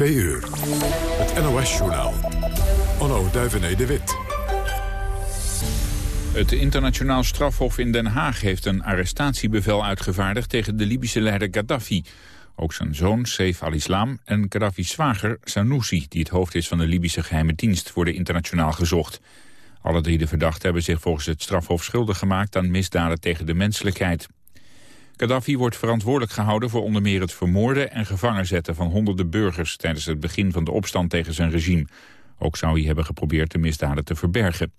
Twee uur. Het NOS-journaal. Onno Duivené de Wit. Het internationaal strafhof in Den Haag heeft een arrestatiebevel uitgevaardigd tegen de Libische leider Gaddafi. Ook zijn zoon, Saif al-Islam, en Gaddafi's zwager, Sanoussi, die het hoofd is van de Libische geheime dienst, worden internationaal gezocht. Alle drie de verdachten hebben zich volgens het strafhof schuldig gemaakt aan misdaden tegen de menselijkheid. Gaddafi wordt verantwoordelijk gehouden voor onder meer het vermoorden en gevangen zetten van honderden burgers tijdens het begin van de opstand tegen zijn regime. Ook zou hij hebben geprobeerd de misdaden te verbergen.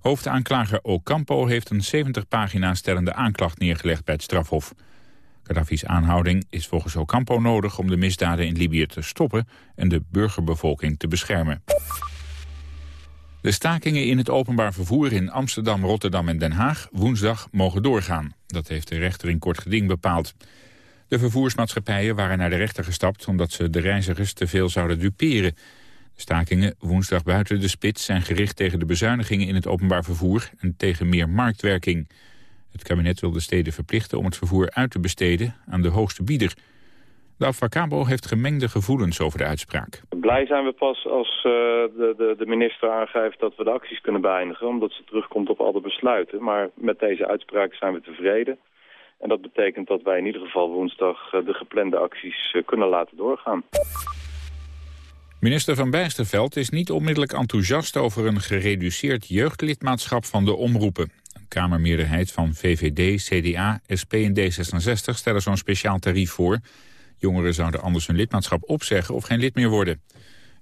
Hoofdaanklager Ocampo heeft een 70 pagina stellende aanklacht neergelegd bij het strafhof. Gaddafi's aanhouding is volgens Ocampo nodig om de misdaden in Libië te stoppen en de burgerbevolking te beschermen. De stakingen in het openbaar vervoer in Amsterdam, Rotterdam en Den Haag woensdag mogen doorgaan. Dat heeft de rechter in kort geding bepaald. De vervoersmaatschappijen waren naar de rechter gestapt omdat ze de reizigers te veel zouden duperen. De stakingen woensdag buiten de spits zijn gericht tegen de bezuinigingen in het openbaar vervoer en tegen meer marktwerking. Het kabinet wil de steden verplichten om het vervoer uit te besteden aan de hoogste bieder. De Avacabo heeft gemengde gevoelens over de uitspraak. Blij zijn we pas als uh, de, de, de, minister aangeeft dat we de acties kunnen beëindigen... omdat ze terugkomt op alle besluiten. Maar met deze uitspraak zijn we tevreden. En dat betekent dat wij in ieder geval woensdag uh, de geplande acties uh, kunnen laten doorgaan. Minister Van Bijsterveld is niet onmiddellijk enthousiast over een gereduceerd jeugdlidmaatschap van de omroepen. Een kamermeerderheid van VVD, CDA, SP en D66 stellen zo'n speciaal tarief voor... Jongeren zouden anders hun lidmaatschap opzeggen of geen lid meer worden.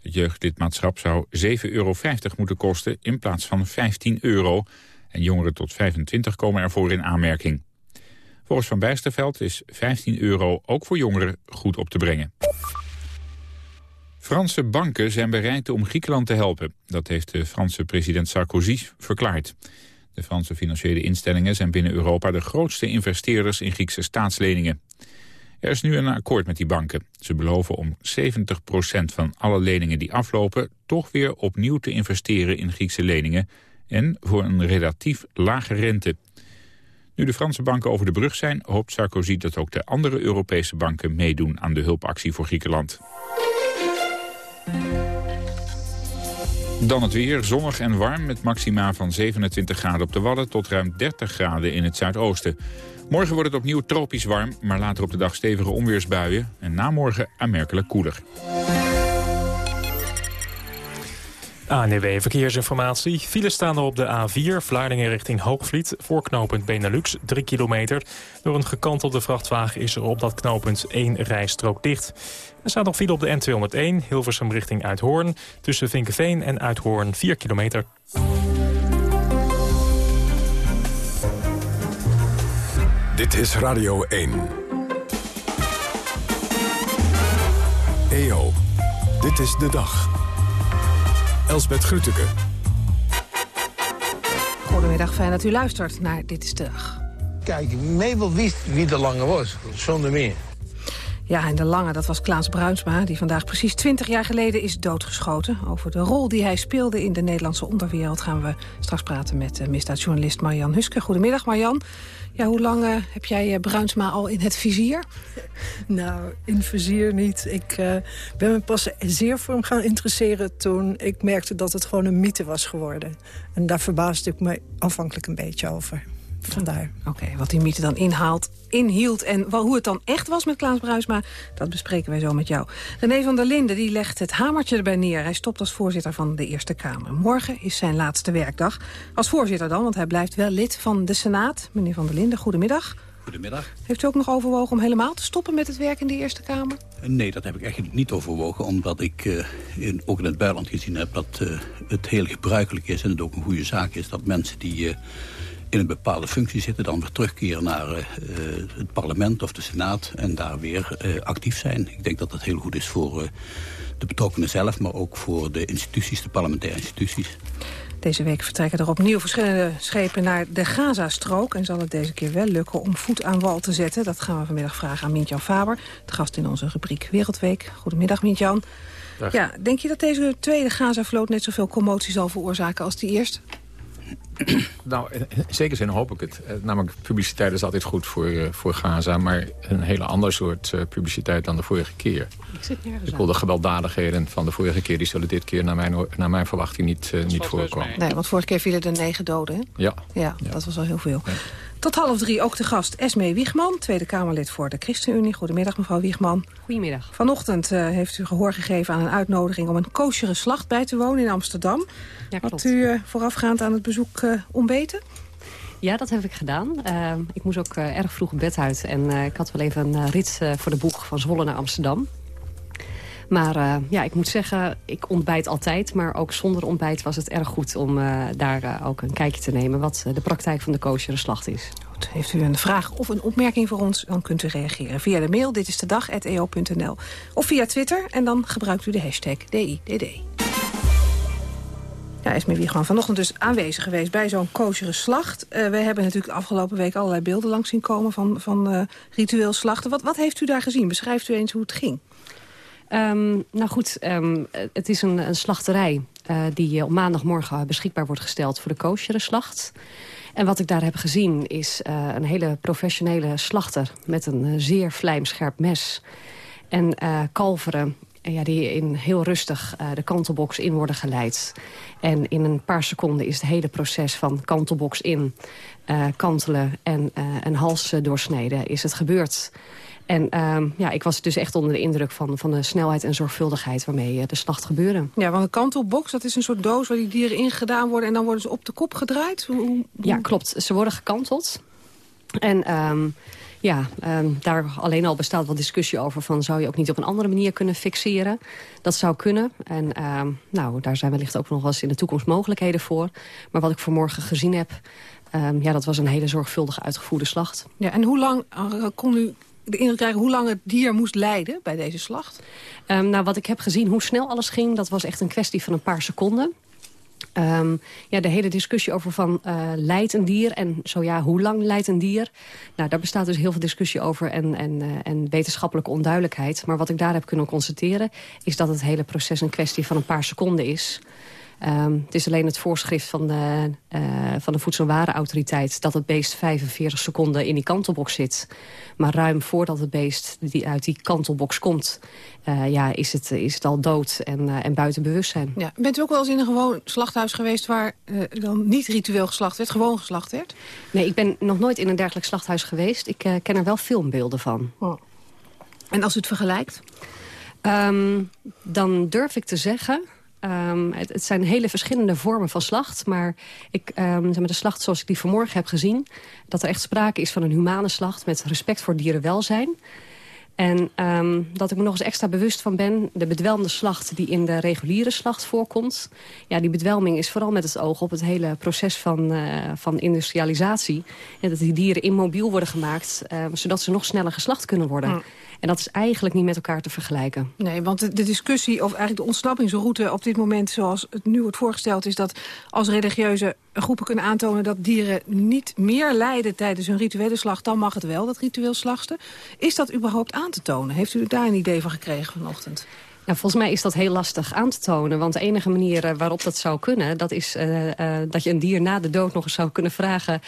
Het jeugdlidmaatschap zou 7,50 euro moeten kosten in plaats van 15 euro. En jongeren tot 25 komen ervoor in aanmerking. Volgens Van Bijsterveld is 15 euro ook voor jongeren goed op te brengen. Franse banken zijn bereid om Griekenland te helpen. Dat heeft de Franse president Sarkozy verklaard. De Franse financiële instellingen zijn binnen Europa de grootste investeerders in Griekse staatsleningen. Er is nu een akkoord met die banken. Ze beloven om 70% van alle leningen die aflopen... toch weer opnieuw te investeren in Griekse leningen... en voor een relatief lage rente. Nu de Franse banken over de brug zijn... hoopt Sarkozy dat ook de andere Europese banken meedoen... aan de hulpactie voor Griekenland. Dan het weer, zonnig en warm met maxima van 27 graden op de Wadden... tot ruim 30 graden in het zuidoosten. Morgen wordt het opnieuw tropisch warm, maar later op de dag stevige onweersbuien. En namorgen aanmerkelijk koeler. ANW Verkeersinformatie. Files staan er op de A4, Vlaardingen richting Hoogvliet... voor knooppunt Benelux, 3 kilometer. Door een gekantelde vrachtwagen is er op dat knooppunt één rijstrook dicht. Er staat nog file op de N201, Hilversum richting Uithoorn... tussen Vinkenveen en Uithoorn, 4 kilometer. Dit is Radio 1. EO, dit is de dag. Elsbeth Grütke. Goedemiddag, fijn dat u luistert naar Dit is de Dag. Kijk, Mabel wist wie de lange was, zonder meer. Ja, en de lange, dat was Klaas Bruinsma... die vandaag precies 20 jaar geleden is doodgeschoten. Over de rol die hij speelde in de Nederlandse onderwereld... gaan we straks praten met uh, misdaadjournalist Marjan Huske. Goedemiddag, Marjan. Ja, hoe lang uh, heb jij uh, Bruinsma al in het vizier? Nou, in vizier niet. Ik ben me pas zeer voor hem gaan interesseren... toen ik merkte dat het gewoon een mythe was geworden. En daar verbaasde ik me afhankelijk een beetje over. Vandaar. Oké, okay, wat die mythe dan inhaalt, inhield en hoe het dan echt was met Klaas Bruisma... dat bespreken wij zo met jou. René van der Linden die legt het hamertje erbij neer. Hij stopt als voorzitter van de Eerste Kamer. Morgen is zijn laatste werkdag. Als voorzitter dan, want hij blijft wel lid van de Senaat. Meneer van der Linden, goedemiddag. Goedemiddag. Heeft u ook nog overwogen om helemaal te stoppen met het werk in de Eerste Kamer? Nee, dat heb ik echt niet overwogen. Omdat ik uh, in, ook in het buitenland gezien heb dat uh, het heel gebruikelijk is... en het ook een goede zaak is dat mensen die... Uh, in een bepaalde functie zitten... dan weer terugkeren naar uh, het parlement of de senaat... en daar weer uh, actief zijn. Ik denk dat dat heel goed is voor uh, de betrokkenen zelf... maar ook voor de instituties, de parlementaire instituties. Deze week vertrekken er opnieuw verschillende schepen naar de Gazastrook... en zal het deze keer wel lukken om voet aan wal te zetten. Dat gaan we vanmiddag vragen aan Mintjan Faber, de gast in onze rubriek Wereldweek. Goedemiddag, Mintjan. Ja, denk je dat deze tweede Gaza-vloot net zoveel commotie zal veroorzaken als die eerste? Nou, in zekere zin hoop ik het. Namelijk, publiciteit is altijd goed voor, voor Gaza... maar een hele ander soort publiciteit dan de vorige keer. Ik zit nergens Ik wil de gewelddadigheden van de vorige keer... die zullen dit keer naar mijn, naar mijn verwachting niet, niet voorkomen. Nee, want vorige keer vielen er negen doden, hè? Ja. Ja, dat was al heel veel. Tot half drie ook de gast Esme Wiegman, Tweede Kamerlid voor de ChristenUnie. Goedemiddag, mevrouw Wiegman. Goedemiddag. Vanochtend uh, heeft u gehoor gegeven aan een uitnodiging om een koosjere slacht bij te wonen in Amsterdam. Ja, klopt. Had u uh, voorafgaand aan het bezoek uh, ontbeten? Ja, dat heb ik gedaan. ik moest ook erg vroeg op bed uit. En ik had wel even een rit voor de boeg van Zwolle naar Amsterdam. Maar uh, ja, ik moet zeggen, ik ontbijt altijd. Maar ook zonder ontbijt was het erg goed om uh, daar uh, ook een kijkje te nemen... wat de praktijk van de koosjere slacht is. Goed, heeft u een vraag of een opmerking voor ons, dan kunt u reageren. Via de mail, dit is dag@eo.nl Of via Twitter, en dan gebruikt u de hashtag DIDD. Ja, is wie gewoon vanochtend dus aanwezig geweest bij zo'n koosjere slacht. We hebben natuurlijk de afgelopen week allerlei beelden langs zien komen van, van ritueel slachten. Wat, wat heeft u daar gezien? Beschrijft u eens hoe het ging? Um, nou goed, um, het is een, een slachterij uh, die op maandagmorgen beschikbaar wordt gesteld voor de koosjere slacht. En wat ik daar heb gezien is een hele professionele slachter met een zeer vlijmscherp mes. En kalveren ja, die in heel rustig de kantelbox in worden geleid. En in een paar seconden is het hele proces van kantelbox in, kantelen en een hals doorsneden is het gebeurd. En uh, ja, ik was dus echt onder de indruk van, van de snelheid en zorgvuldigheid waarmee uh, de slacht gebeurde. Ja, want een kantelbox, dat is een soort doos waar die dieren in gedaan worden en dan worden ze op de kop gedraaid? Hoe, hoe... Ja, klopt. Ze worden gekanteld. En um, ja, um, daar alleen al bestaat wel discussie over van zou je ook niet op een andere manier kunnen fixeren. Dat zou kunnen. En um, nou, daar zijn wellicht ook nog wel eens in de toekomst mogelijkheden voor. Maar wat ik vanmorgen gezien heb, ja, dat was een hele zorgvuldig uitgevoerde slacht. Ja, en hoe lang uh, kon u de indruk krijgen hoe lang het dier moest lijden bij deze slacht? Um, nou, wat ik heb gezien, hoe snel alles ging, dat was echt een kwestie van een paar seconden. Um, ja, de hele discussie over van uh, leidt een dier en zo ja, hoe lang leidt een dier? Nou, daar bestaat dus heel veel discussie over en, en, uh, en wetenschappelijke onduidelijkheid. Maar wat ik daar heb kunnen constateren is dat het hele proces een kwestie van een paar seconden is. Um, het is alleen het voorschrift van de, uh, van de Voedsel- en Warenautoriteit... dat het beest 45 seconden in die kantelbox zit. Maar ruim voordat het beest die uit die kantelbox komt... Uh, ja, is, het, is het al dood en, uh, en buiten bewustzijn. Ja. Bent u ook wel eens in een gewoon slachthuis geweest... waar dan niet ritueel geslacht werd, gewoon geslacht werd? Nee, ik ben nog nooit in een dergelijk slachthuis geweest. Ik ken er wel filmbeelden van. Oh. En als u het vergelijkt? Um, dan durf ik te zeggen Um, het, zijn hele verschillende vormen van slacht. Maar ik, um, de slacht zoals ik die vanmorgen heb gezien... dat er echt sprake is van een humane slacht... met respect voor dierenwelzijn. En um, dat ik me nog eens extra bewust van ben... de bedwelmde slacht die in de reguliere slacht voorkomt. Ja, die bedwelming is vooral met het oog op het hele proces van, uh, van industrialisatie. En dat die dieren immobiel worden gemaakt... Uh, zodat ze nog sneller geslacht kunnen worden. Mm. En dat is eigenlijk niet met elkaar te vergelijken. Nee, want de, de, discussie, of eigenlijk de ontsnappingsroute op dit moment... zoals het nu wordt voorgesteld, is dat als religieuze groepen kunnen aantonen... dat dieren niet meer lijden tijdens hun rituele slacht... dan mag het wel, dat ritueel slachten. Is dat überhaupt aan te tonen? Heeft u daar een idee van gekregen vanochtend? Nou, volgens mij is dat heel lastig aan te tonen. Want de enige manier uh, waarop dat zou kunnen... dat is uh, uh, dat je een dier na de dood nog eens zou kunnen vragen...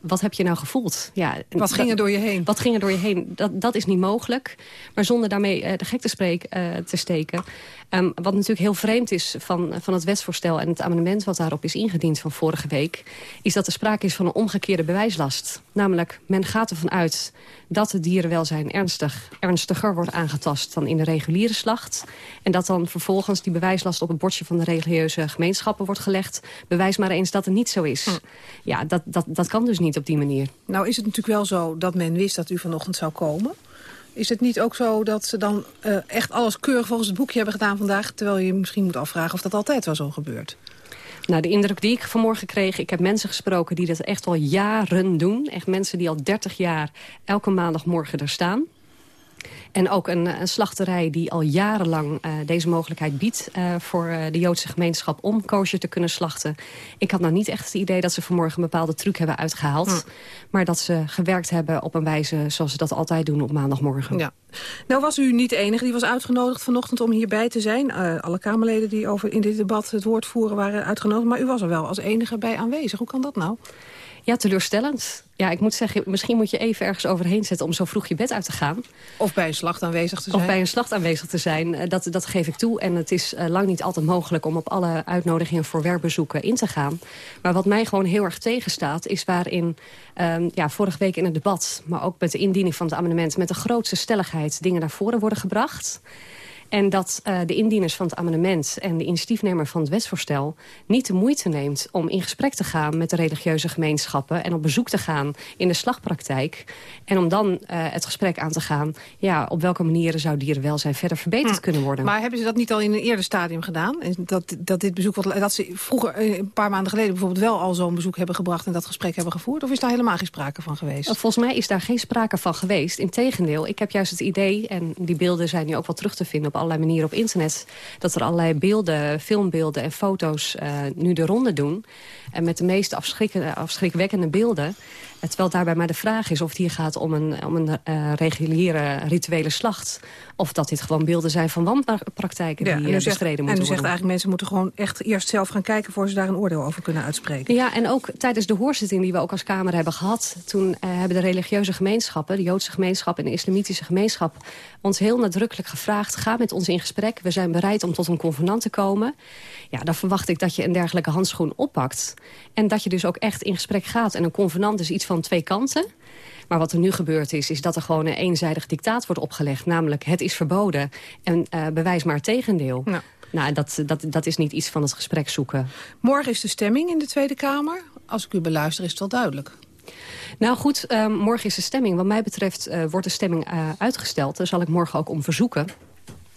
wat heb je nou gevoeld? Ja, wat ging er door je heen? Wat ging er door je heen? Dat, dat is niet mogelijk. Maar zonder daarmee de gek te, spreek, te steken... Um, wat natuurlijk heel vreemd is van, van het wetsvoorstel... en het amendement wat daarop is ingediend van vorige week... is dat er sprake is van een omgekeerde bewijslast. Namelijk, men gaat ervan uit dat het dierenwelzijn ernstig, ernstiger wordt aangetast... dan in de reguliere slacht. En dat dan vervolgens die bewijslast op het bordje van de religieuze gemeenschappen wordt gelegd. Bewijs maar eens dat het niet zo is. Hm. Ja, dat, dat, dat kan dus niet op die manier. Nou is het natuurlijk wel zo dat men wist dat u vanochtend zou komen... Is het niet ook zo dat ze dan uh, echt alles keurig volgens het boekje hebben gedaan vandaag... terwijl je misschien moet afvragen of dat altijd wel zo gebeurt? Nou, de indruk die ik vanmorgen kreeg... ik heb mensen gesproken die dat echt al jaren doen. Echt mensen die al 30 jaar elke maandagmorgen er staan. En ook een, een, slachterij die al jarenlang uh, deze mogelijkheid biedt... Uh, voor uh, de Joodse gemeenschap om kosher te kunnen slachten. Ik had nou niet echt het idee dat ze vanmorgen een bepaalde truc hebben uitgehaald. Maar dat ze gewerkt hebben op een wijze zoals ze dat altijd doen op maandagmorgen. Ja. Nou was u niet de enige die was uitgenodigd vanochtend om hierbij te zijn. alle Kamerleden die over in dit debat het woord voeren waren uitgenodigd. Maar u was er wel als enige bij aanwezig. Hoe kan dat nou? Ja, teleurstellend. Ja, ik moet zeggen, misschien moet je even ergens overheen zetten... om zo vroeg je bed uit te gaan. Of bij een slacht aanwezig te zijn. Of bij een slacht aanwezig te zijn. Eh, dat, dat geef ik toe. En het is uh, lang niet altijd mogelijk om op alle uitnodigingen voor werkbezoeken in te gaan. Maar wat mij gewoon heel erg tegenstaat... is waarin um, ja, vorige week in het debat... maar ook met de indiening van het amendement... met de grootste stelligheid dingen naar voren worden gebracht... En dat uh, de indieners van het amendement en de initiatiefnemer van het wetsvoorstel... niet de moeite neemt om in gesprek te gaan met de religieuze gemeenschappen... en op bezoek te gaan in de slagpraktijk. En om dan uh, het gesprek aan te gaan... ja, op welke manieren zou dierenwelzijn verder verbeterd hm. kunnen worden. Maar hebben ze dat niet al in een eerder stadium gedaan? Dat, dat dit bezoek, dat ze vroeger, eh, een paar maanden geleden... bijvoorbeeld wel al zo'n bezoek hebben gebracht... en dat gesprek hebben gevoerd? Of is daar helemaal geen sprake van geweest? Volgens mij is daar geen sprake van geweest. Integendeel, ik heb juist het idee... en die beelden zijn nu ook wel terug te vinden op allerlei manieren op internet... dat er allerlei beelden, filmbeelden en foto's uh, nu de ronde doen. En met de meest afschrikwekkende beelden. Terwijl daarbij maar de vraag is of het hier gaat om een, om een uh, reguliere rituele slacht. Of dat dit gewoon beelden zijn van wanpraktijken ja, die uh, bestreden moeten worden. En u zegt eigenlijk mensen moeten gewoon echt eerst zelf gaan kijken... voor ze daar een oordeel over kunnen uitspreken. Ja, en ook tijdens de hoorzitting die we ook als Kamer hebben gehad... toen uh, hebben de religieuze gemeenschappen, de Joodse gemeenschap en de islamitische gemeenschap... ons heel nadrukkelijk gevraagd, ga met ons in gesprek. We zijn bereid om tot een convenant te komen. Ja, dan verwacht ik dat je een dergelijke handschoen oppakt. En dat je dus ook echt in gesprek gaat. En een convenant is iets van twee kanten. Maar wat er nu gebeurd is, is dat er gewoon een eenzijdig dictaat wordt opgelegd. Namelijk, het is verboden en uh, bewijs maar het tegendeel. Nou. Nou, dat, dat, dat is niet iets van het gesprek zoeken. Morgen is de stemming in de Tweede Kamer. Als ik u beluister is het wel duidelijk. Nou goed, uh, morgen is de stemming. Wat mij betreft uh, wordt de stemming uh, uitgesteld. Daar zal ik morgen ook om verzoeken.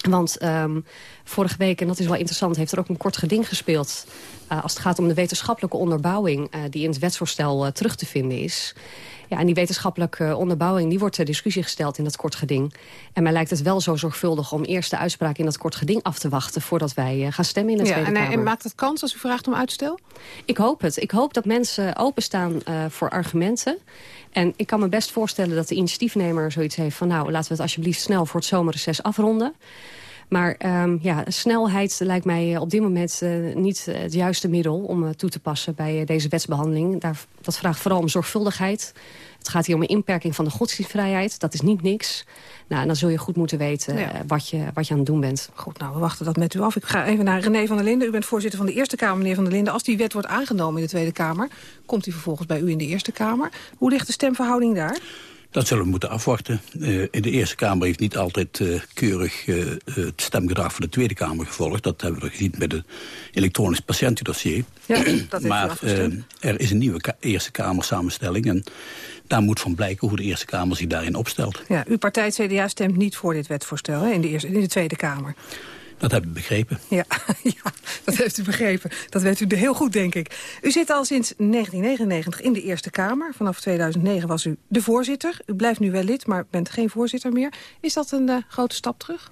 Want um, vorige week, en dat is wel interessant, heeft er ook een kort geding gespeeld... Uh, als het gaat om de wetenschappelijke onderbouwing uh, die in het wetsvoorstel uh, terug te vinden is. Ja, en die wetenschappelijke onderbouwing die wordt ter discussie gesteld in dat kort geding. En mij lijkt het wel zo zorgvuldig om eerst de uitspraak in dat kort geding af te wachten... voordat wij gaan stemmen in de ja, Tweede en, Kamer. En maakt het kans als u vraagt om uitstel? Ik hoop het. Ik hoop dat mensen openstaan voor argumenten. En ik kan me best voorstellen dat de initiatiefnemer zoiets heeft van... nou, laten we het alsjeblieft snel voor het zomerreces afronden. Maar um, ja, snelheid lijkt mij op dit moment uh, niet het juiste middel om uh, toe te passen bij uh, deze wetsbehandeling. Daar, dat vraagt vooral om zorgvuldigheid. Het gaat hier om een inperking van de godsdienstvrijheid. Dat is niet niks. Nou, dan zul je goed moeten weten ja. wat, je, wat je aan het doen bent. Goed, nou, we wachten dat met u af. Ik ga even naar René van der Linden. U bent voorzitter van de Eerste Kamer, meneer van der Linden. Als die wet wordt aangenomen in de Tweede Kamer... komt die vervolgens bij u in de Eerste Kamer. Hoe ligt de stemverhouding daar? Dat zullen we moeten afwachten. Uh, in de Eerste Kamer heeft niet altijd uh, keurig uh, het stemgedrag van de Tweede Kamer gevolgd. Dat hebben we gezien met het elektronisch patiëntendossier. Ja, dat maar er is een nieuwe ka Eerste Kamer samenstelling. En daar moet van blijken hoe de Eerste Kamer zich daarin opstelt. Ja, uw partij CDA stemt niet voor dit wetsvoorstel hè, in, de eerste, in de Tweede Kamer. Dat heb ik begrepen. Ja, ja, dat heeft u begrepen. Dat weet u heel goed, denk ik. U zit al sinds 1999 in de Eerste Kamer. Vanaf 2009 was u de voorzitter. U blijft nu wel lid, maar bent geen voorzitter meer. Is dat een uh, grote stap terug?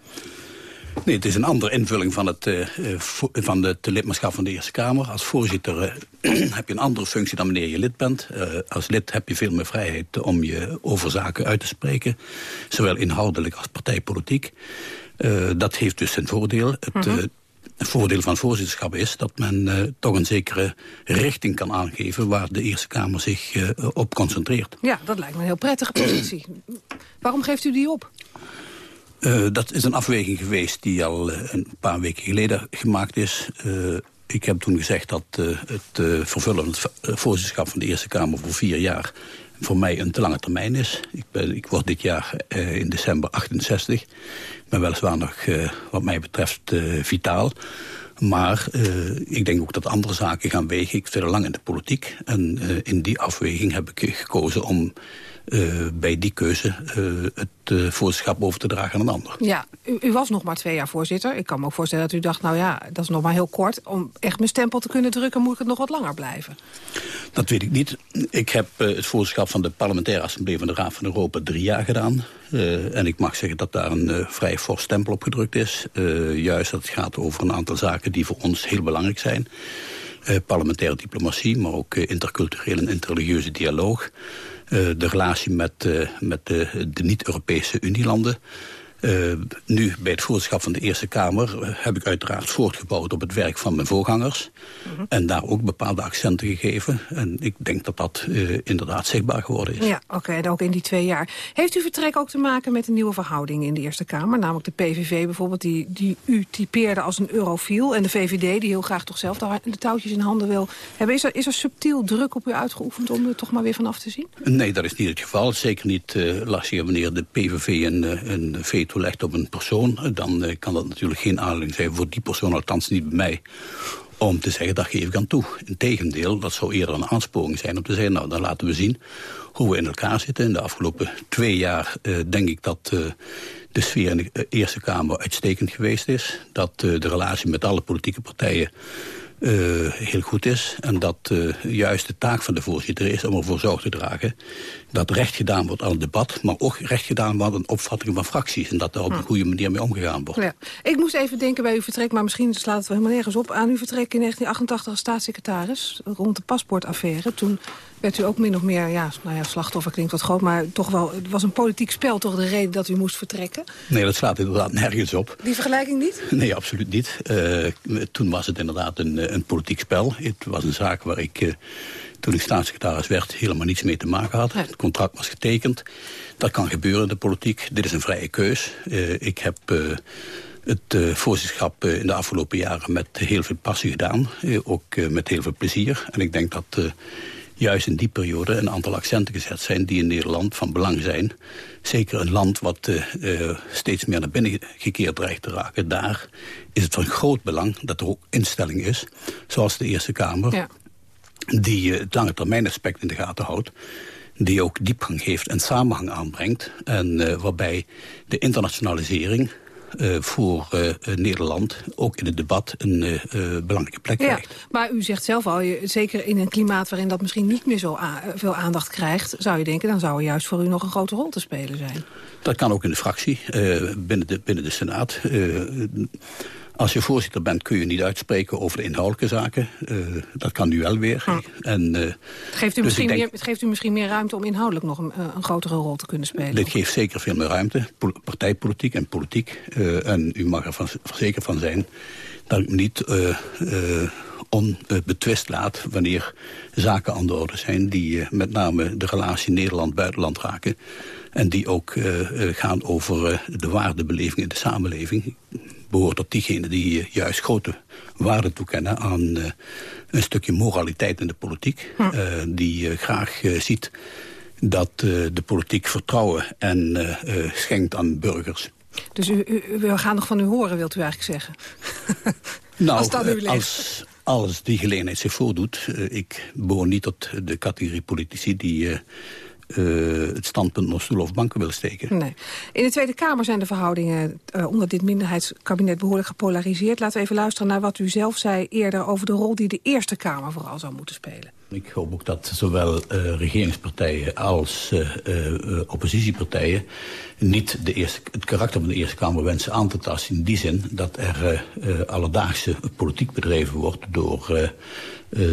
Nee, het is een andere invulling van het, uh, van het lidmaatschap van de Eerste Kamer. Als voorzitter uh, heb je een andere functie dan wanneer je lid bent. Uh, als lid heb je veel meer vrijheid om je over zaken uit te spreken. Zowel inhoudelijk als partijpolitiek. Uh, dat heeft dus zijn voordeel. Het, uh -huh. Het voordeel van het voorzitterschap is dat men uh, toch een zekere richting kan aangeven... waar de Eerste Kamer zich uh, op concentreert. Ja, dat lijkt me een heel prettige positie. Waarom geeft u die op? Uh, dat is een afweging geweest die al een paar weken geleden gemaakt is. ik heb toen gezegd dat het vervullen van het voorzitterschap van de Eerste Kamer voor vier jaar voor mij een te lange termijn is. Ik, ben, ik word dit jaar uh, in december 68. Ik ben weliswaar nog, uh, wat mij betreft, uh, vitaal. Maar ik denk ook dat andere zaken gaan wegen. Ik zit lang in de politiek. En in die afweging heb ik gekozen om bij die keuze het voorzitterschap over te dragen aan een ander. Ja, u, u, was nog maar twee jaar voorzitter. Ik kan me ook voorstellen dat u dacht, nou ja, dat is nog maar heel kort. Om echt mijn stempel te kunnen drukken moet ik het nog wat langer blijven. Dat weet ik niet. Ik heb het voorzitterschap van de parlementaire assemblee van de Raad van Europa drie jaar gedaan. en ik mag zeggen dat daar een vrij fors stempel op gedrukt is. juist dat het gaat over een aantal zaken die voor ons heel belangrijk zijn. Eh, parlementaire diplomatie, maar ook eh, interculturele en interreligieuze dialoog. Eh, de relatie met, met de, de niet-Europese Unielanden. Uh, nu, bij het voorzitterschap van de Eerste Kamer... Uh, heb ik uiteraard voortgebouwd op het werk van mijn voorgangers. Mhm. En daar ook bepaalde accenten gegeven. En ik denk dat dat uh, inderdaad zichtbaar geworden is. Ja, oké, okay, ook in die twee jaar. Heeft uw vertrek ook te maken met een nieuwe verhouding in de Eerste Kamer? Namelijk de PVV bijvoorbeeld, die, die u typeerde als een eurofiel. En de VVD, die heel graag toch zelf de, de touwtjes in handen wil hebben. Is er, is er subtiel druk op u uitgeoefend om er toch maar weer vanaf te zien? Nee, dat is niet het geval. Zeker niet, uh, lastig wanneer de PVV een, een veto toelegt op een persoon... dan uh, kan dat natuurlijk geen aanleiding zijn voor die persoon, althans niet bij mij om te zeggen, dat geef ik aan toe. Integendeel, dat zou eerder een aansporing zijn om te zeggen... nou, dan laten we zien hoe we in elkaar zitten. In de afgelopen twee jaar uh, denk ik dat de sfeer in de Eerste Kamer uitstekend geweest is. Dat de relatie met alle politieke partijen heel goed is. En dat juist de taak van de voorzitter is om ervoor zorg te dragen... dat recht gedaan wordt aan het debat... maar ook recht gedaan wordt aan opvattingen van fracties... en dat er op een hm. goede manier mee omgegaan wordt. Ja. Ik moest even denken bij uw vertrek, maar misschien slaat het wel helemaal nergens op... aan uw vertrek in 1988 als staatssecretaris rond de paspoortaffaire. Toen werd u ook min of meer, ja, nou ja, slachtoffer klinkt wat groot... maar toch wel, het was een politiek spel toch de reden dat u moest vertrekken? Nee, dat slaat inderdaad nergens op. Die vergelijking niet? Nee, absoluut niet. Uh, toen was het inderdaad een, eh, een politiek spel. Het was een zaak waar ik, uh, toen ik staatssecretaris werd... helemaal niets mee te maken had. Het contract was getekend. Dat kan gebeuren in de politiek. Dit is een vrije keus. Uh, ik heb het uh, voorzitterschap uh, in de afgelopen jaren met heel veel passie gedaan. Uh, ook met heel veel plezier. En ik denk dat juist in die periode een aantal accenten gezet zijn... die in Nederland van belang zijn. Zeker een land wat steeds meer naar binnen gekeerd dreigt te raken. Daar is het van groot belang dat er ook instelling is, zoals de Eerste Kamer... Ja. Die het lange termijn aspect in de gaten houdt die ook diepgang heeft en samenhang aanbrengt. En waarbij de internationalisering uh, voor uh, Nederland ook in het debat een belangrijke plek krijgt. Ja, maar u zegt zelf al, je, zeker in een klimaat waarin dat misschien niet meer zo veel aandacht krijgt... zou je denken, dan zou er juist voor u nog een grote rol te spelen zijn. Dat kan ook in de fractie, binnen, de, binnen de Senaat. Als je voorzitter bent kun je niet uitspreken over de inhoudelijke zaken. Uh, dat kan nu wel weer. En, uh, het, geeft u dus misschien denk, meer, het geeft u misschien meer ruimte om inhoudelijk nog een, eh, een, grotere rol te kunnen spelen? Dit geeft zeker veel meer ruimte. Partijpolitiek en politiek. Uh, en u mag er van, zeker van zijn dat ik me niet onbetwist laat... wanneer zaken aan de orde zijn die met name de relatie Nederland-buitenland raken. En die ook gaan over de waardebeleving in de samenleving behoort tot diegenen die eh, juist grote waarde toekennen aan uh, een stukje moraliteit in de politiek. Hm. Uh, die graag ziet dat de politiek vertrouwen en schenkt aan burgers. Dus u, u, we gaan nog van u horen, wilt u eigenlijk zeggen? nou, als, als, als die gelegenheid zich voordoet... ik behoor niet tot de categorie politici die uh, het standpunt nog stoelen of banken willen steken. Nee. In de Tweede Kamer zijn de verhoudingen uh, onder dit minderheidskabinet behoorlijk gepolariseerd. Laten we even luisteren naar wat u zelf zei eerder over de rol die de Eerste Kamer vooral zou moeten spelen. Ik hoop ook dat zowel uh, regeringspartijen als oppositiepartijen niet de eerste, het karakter van de Eerste Kamer wensen aan te tasten. In die zin dat er alledaagse politiek bedreven wordt door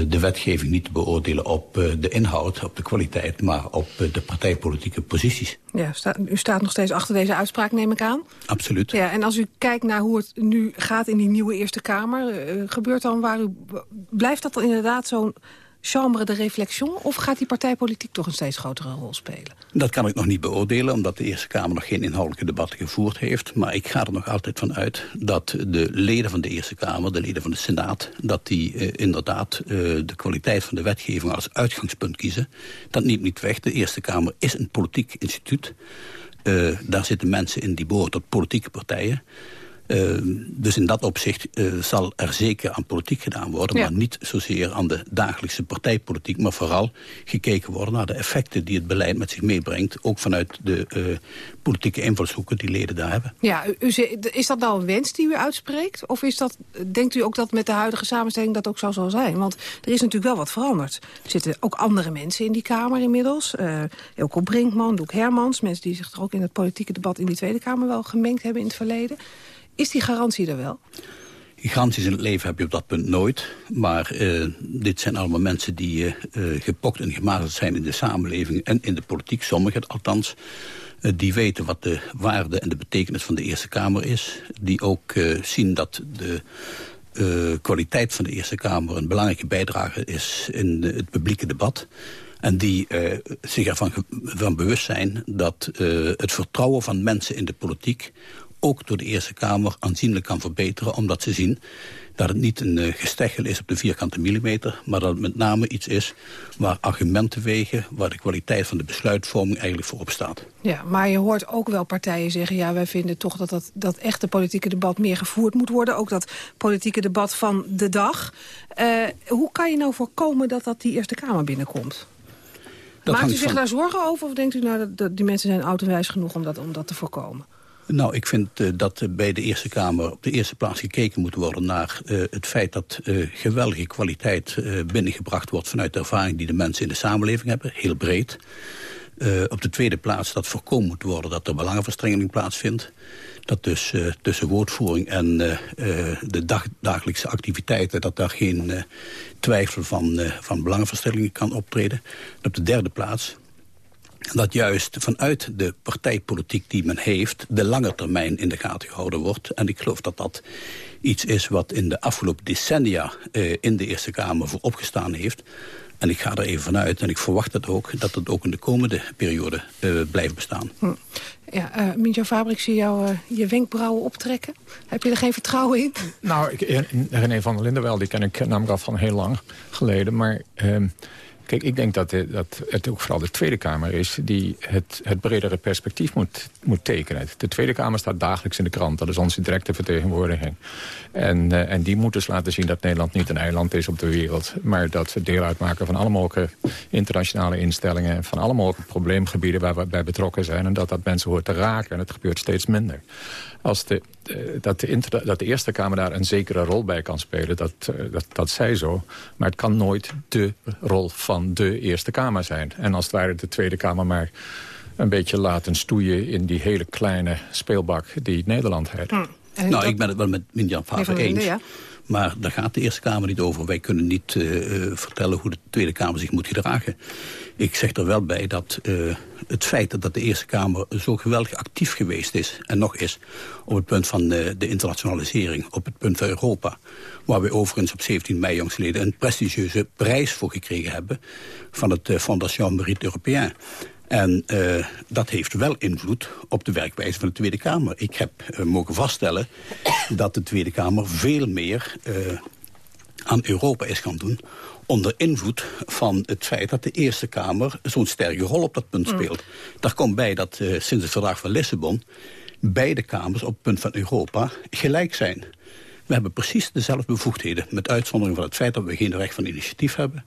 de wetgeving niet te beoordelen op uh, de inhoud, op de kwaliteit... maar op uh, de partijpolitieke posities. Ja, u staat nog steeds achter deze uitspraak, neem ik aan? Absoluut. Ja, en als u kijkt naar hoe het nu gaat in die nieuwe Eerste Kamer... gebeurt dan waar u... Blijft dat dan inderdaad zo'n chambre de réflexion... of gaat die partijpolitiek toch een steeds grotere rol spelen? Dat kan ik nog niet beoordelen, omdat de Eerste Kamer nog geen inhoudelijke debatten gevoerd heeft. Maar ik ga er nog altijd van uit dat de leden van de Eerste Kamer, de leden van de Senaat... dat die eh, inderdaad eh, de kwaliteit van de wetgeving als uitgangspunt kiezen. Dat neemt niet weg. De Eerste Kamer is een politiek instituut. Uh, daar zitten mensen in die behoren tot politieke partijen. Uh, dus in dat opzicht uh, zal er zeker aan politiek gedaan worden... Ja. maar niet zozeer aan de dagelijkse partijpolitiek... maar vooral gekeken worden naar de effecten die het beleid met zich meebrengt... ook vanuit de uh, politieke invalshoeken die leden daar hebben. Ja, u, is dat nou een wens die u uitspreekt? Of is dat, denkt u ook dat met de huidige samenstelling dat ook zo zal zijn? Want er is natuurlijk wel wat veranderd. Er zitten ook andere mensen in die Kamer inmiddels. Uh, Elko Brinkman, Doek Hermans. Mensen die zich er ook in het politieke debat in die Tweede Kamer wel gemengd hebben in het verleden. Is die garantie er wel? Garanties in het leven heb je op dat punt nooit. Maar uh, dit zijn allemaal mensen die uh, gepokt en gemazeld zijn in de samenleving en in de politiek. Sommigen althans. Die weten wat de waarde en de betekenis van de Eerste Kamer is. Die ook zien dat de kwaliteit van de Eerste Kamer een belangrijke bijdrage is in het publieke debat. En die zich ervan van bewust zijn dat het vertrouwen van mensen in de politiek ook door de Eerste Kamer aanzienlijk kan verbeteren... omdat ze zien dat het niet een uh, gesteggel is op de vierkante millimeter... maar dat het met name iets is waar argumenten wegen... waar de kwaliteit van de besluitvorming eigenlijk voorop staat. Ja, maar je hoort ook wel partijen zeggen... ja, wij vinden toch dat dat, dat echte politieke debat meer gevoerd moet worden. Ook dat politieke debat van de dag. Uh, hoe kan je nou voorkomen dat dat die Eerste Kamer binnenkomt? Dat Maakt u zich van... daar zorgen over of denkt u nou dat, dat die mensen zijn oud en wijs genoeg om dat, om dat te voorkomen? Nou, ik vind uh, dat bij de Eerste Kamer op de eerste plaats gekeken moet worden naar uh, het feit dat uh, geweldige kwaliteit binnengebracht wordt vanuit de ervaring die de mensen in de samenleving hebben, heel breed. op de tweede plaats dat voorkomen moet worden dat er belangenverstrengeling plaatsvindt. Dat dus tussen woordvoering en de dag, dagelijkse activiteiten... dat daar geen twijfel van, van belangenverstrengeling kan optreden. En op de derde plaats dat juist vanuit de partijpolitiek die men heeft... de lange termijn in de gaten gehouden wordt. En ik geloof dat dat iets is wat in de afgelopen decennia... Eh, in de Eerste Kamer voor opgestaan heeft. En ik ga er even vanuit, en ik verwacht het ook... dat het ook in de komende periode uh, blijft bestaan. Hm. Ja, uh, Mintjo Faber, ik zie jou uh, je wenkbrauwen optrekken. Heb je er geen vertrouwen in? Nou, ik, René van der Linden wel, die ken ik namelijk al van heel lang geleden. Maar... Uh, Kijk, ik denk dat, dat het ook vooral de Tweede Kamer is... die het, het bredere perspectief moet, moet tekenen. De Tweede Kamer staat dagelijks in de krant. Dat is onze directe vertegenwoordiging. En, uh, en die moet dus laten zien dat Nederland niet een eiland is op de wereld... maar dat we deel uitmaken van alle mogelijke internationale instellingen... van alle mogelijke probleemgebieden waar we bij betrokken zijn... en dat dat mensen hoort te raken. En het gebeurt steeds minder als de, dat, de dat de Eerste Kamer daar een zekere rol bij kan spelen, dat, uh, dat, dat zij zo. Maar het kan nooit de rol van de Eerste Kamer zijn. En als het ware de Tweede Kamer maar een beetje laten stoeien... in die hele kleine speelbak die Nederland heeft. Hm. Nou, ik ben het wel met Minjan Faber eens. Ja. Maar daar gaat de Eerste Kamer niet over. Wij kunnen niet uh, vertellen hoe de Tweede Kamer zich moet gedragen. Ik zeg er wel bij dat uh, het feit dat de Eerste Kamer zo geweldig actief geweest is... en nog is op het punt van de internationalisering, op het punt van Europa... waar we overigens op 17 mei jongsleden een prestigieuze prijs voor gekregen hebben... van het Fondation Mérite Européen. En uh, dat heeft wel invloed op de werkwijze van de Tweede Kamer. Ik heb uh, mogen vaststellen dat de Tweede Kamer veel meer uh, aan Europa is gaan doen onder invloed van het feit dat de Eerste Kamer zo'n sterke rol op dat punt mm. speelt. Mm. Daar komt bij dat sinds het verdrag van Lissabon beide kamers op het punt van Europa gelijk zijn. We hebben precies dezelfde bevoegdheden. Met uitzondering van het feit dat we geen recht van initiatief hebben.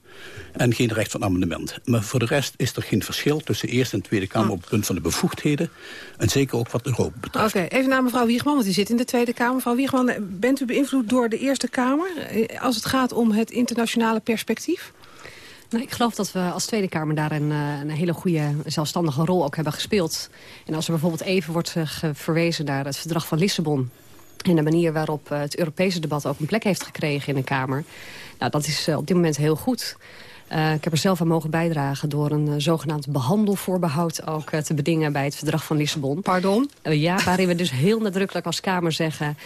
En geen recht van amendement. Maar voor de rest is er geen verschil tussen Eerste en Tweede Kamer... op het punt van de bevoegdheden. En zeker ook wat Europa betreft. Oké, even naar mevrouw Wiegman, want u zit in de Tweede Kamer. Mevrouw Wiegman, bent u beïnvloed door de Eerste Kamer... Eh, als het gaat om het internationale perspectief? Nou, ik geloof dat we als Tweede Kamer daar een, eh, een, hele goede zelfstandige rol ook hebben gespeeld. En als er bijvoorbeeld even wordt eh, verwezen naar het verdrag van Lissabon... En de manier waarop eh, het Europese debat ook een plek heeft gekregen in de Kamer... Nou, dat is eh, op dit moment heel goed. Uh, ik heb er zelf aan mogen bijdragen door een uh, zogenaamd behandelvoorbehoud ook uh, te bedingen bij het verdrag van Lissabon. Pardon? ja, waarin we dus heel nadrukkelijk als Kamer zeggen...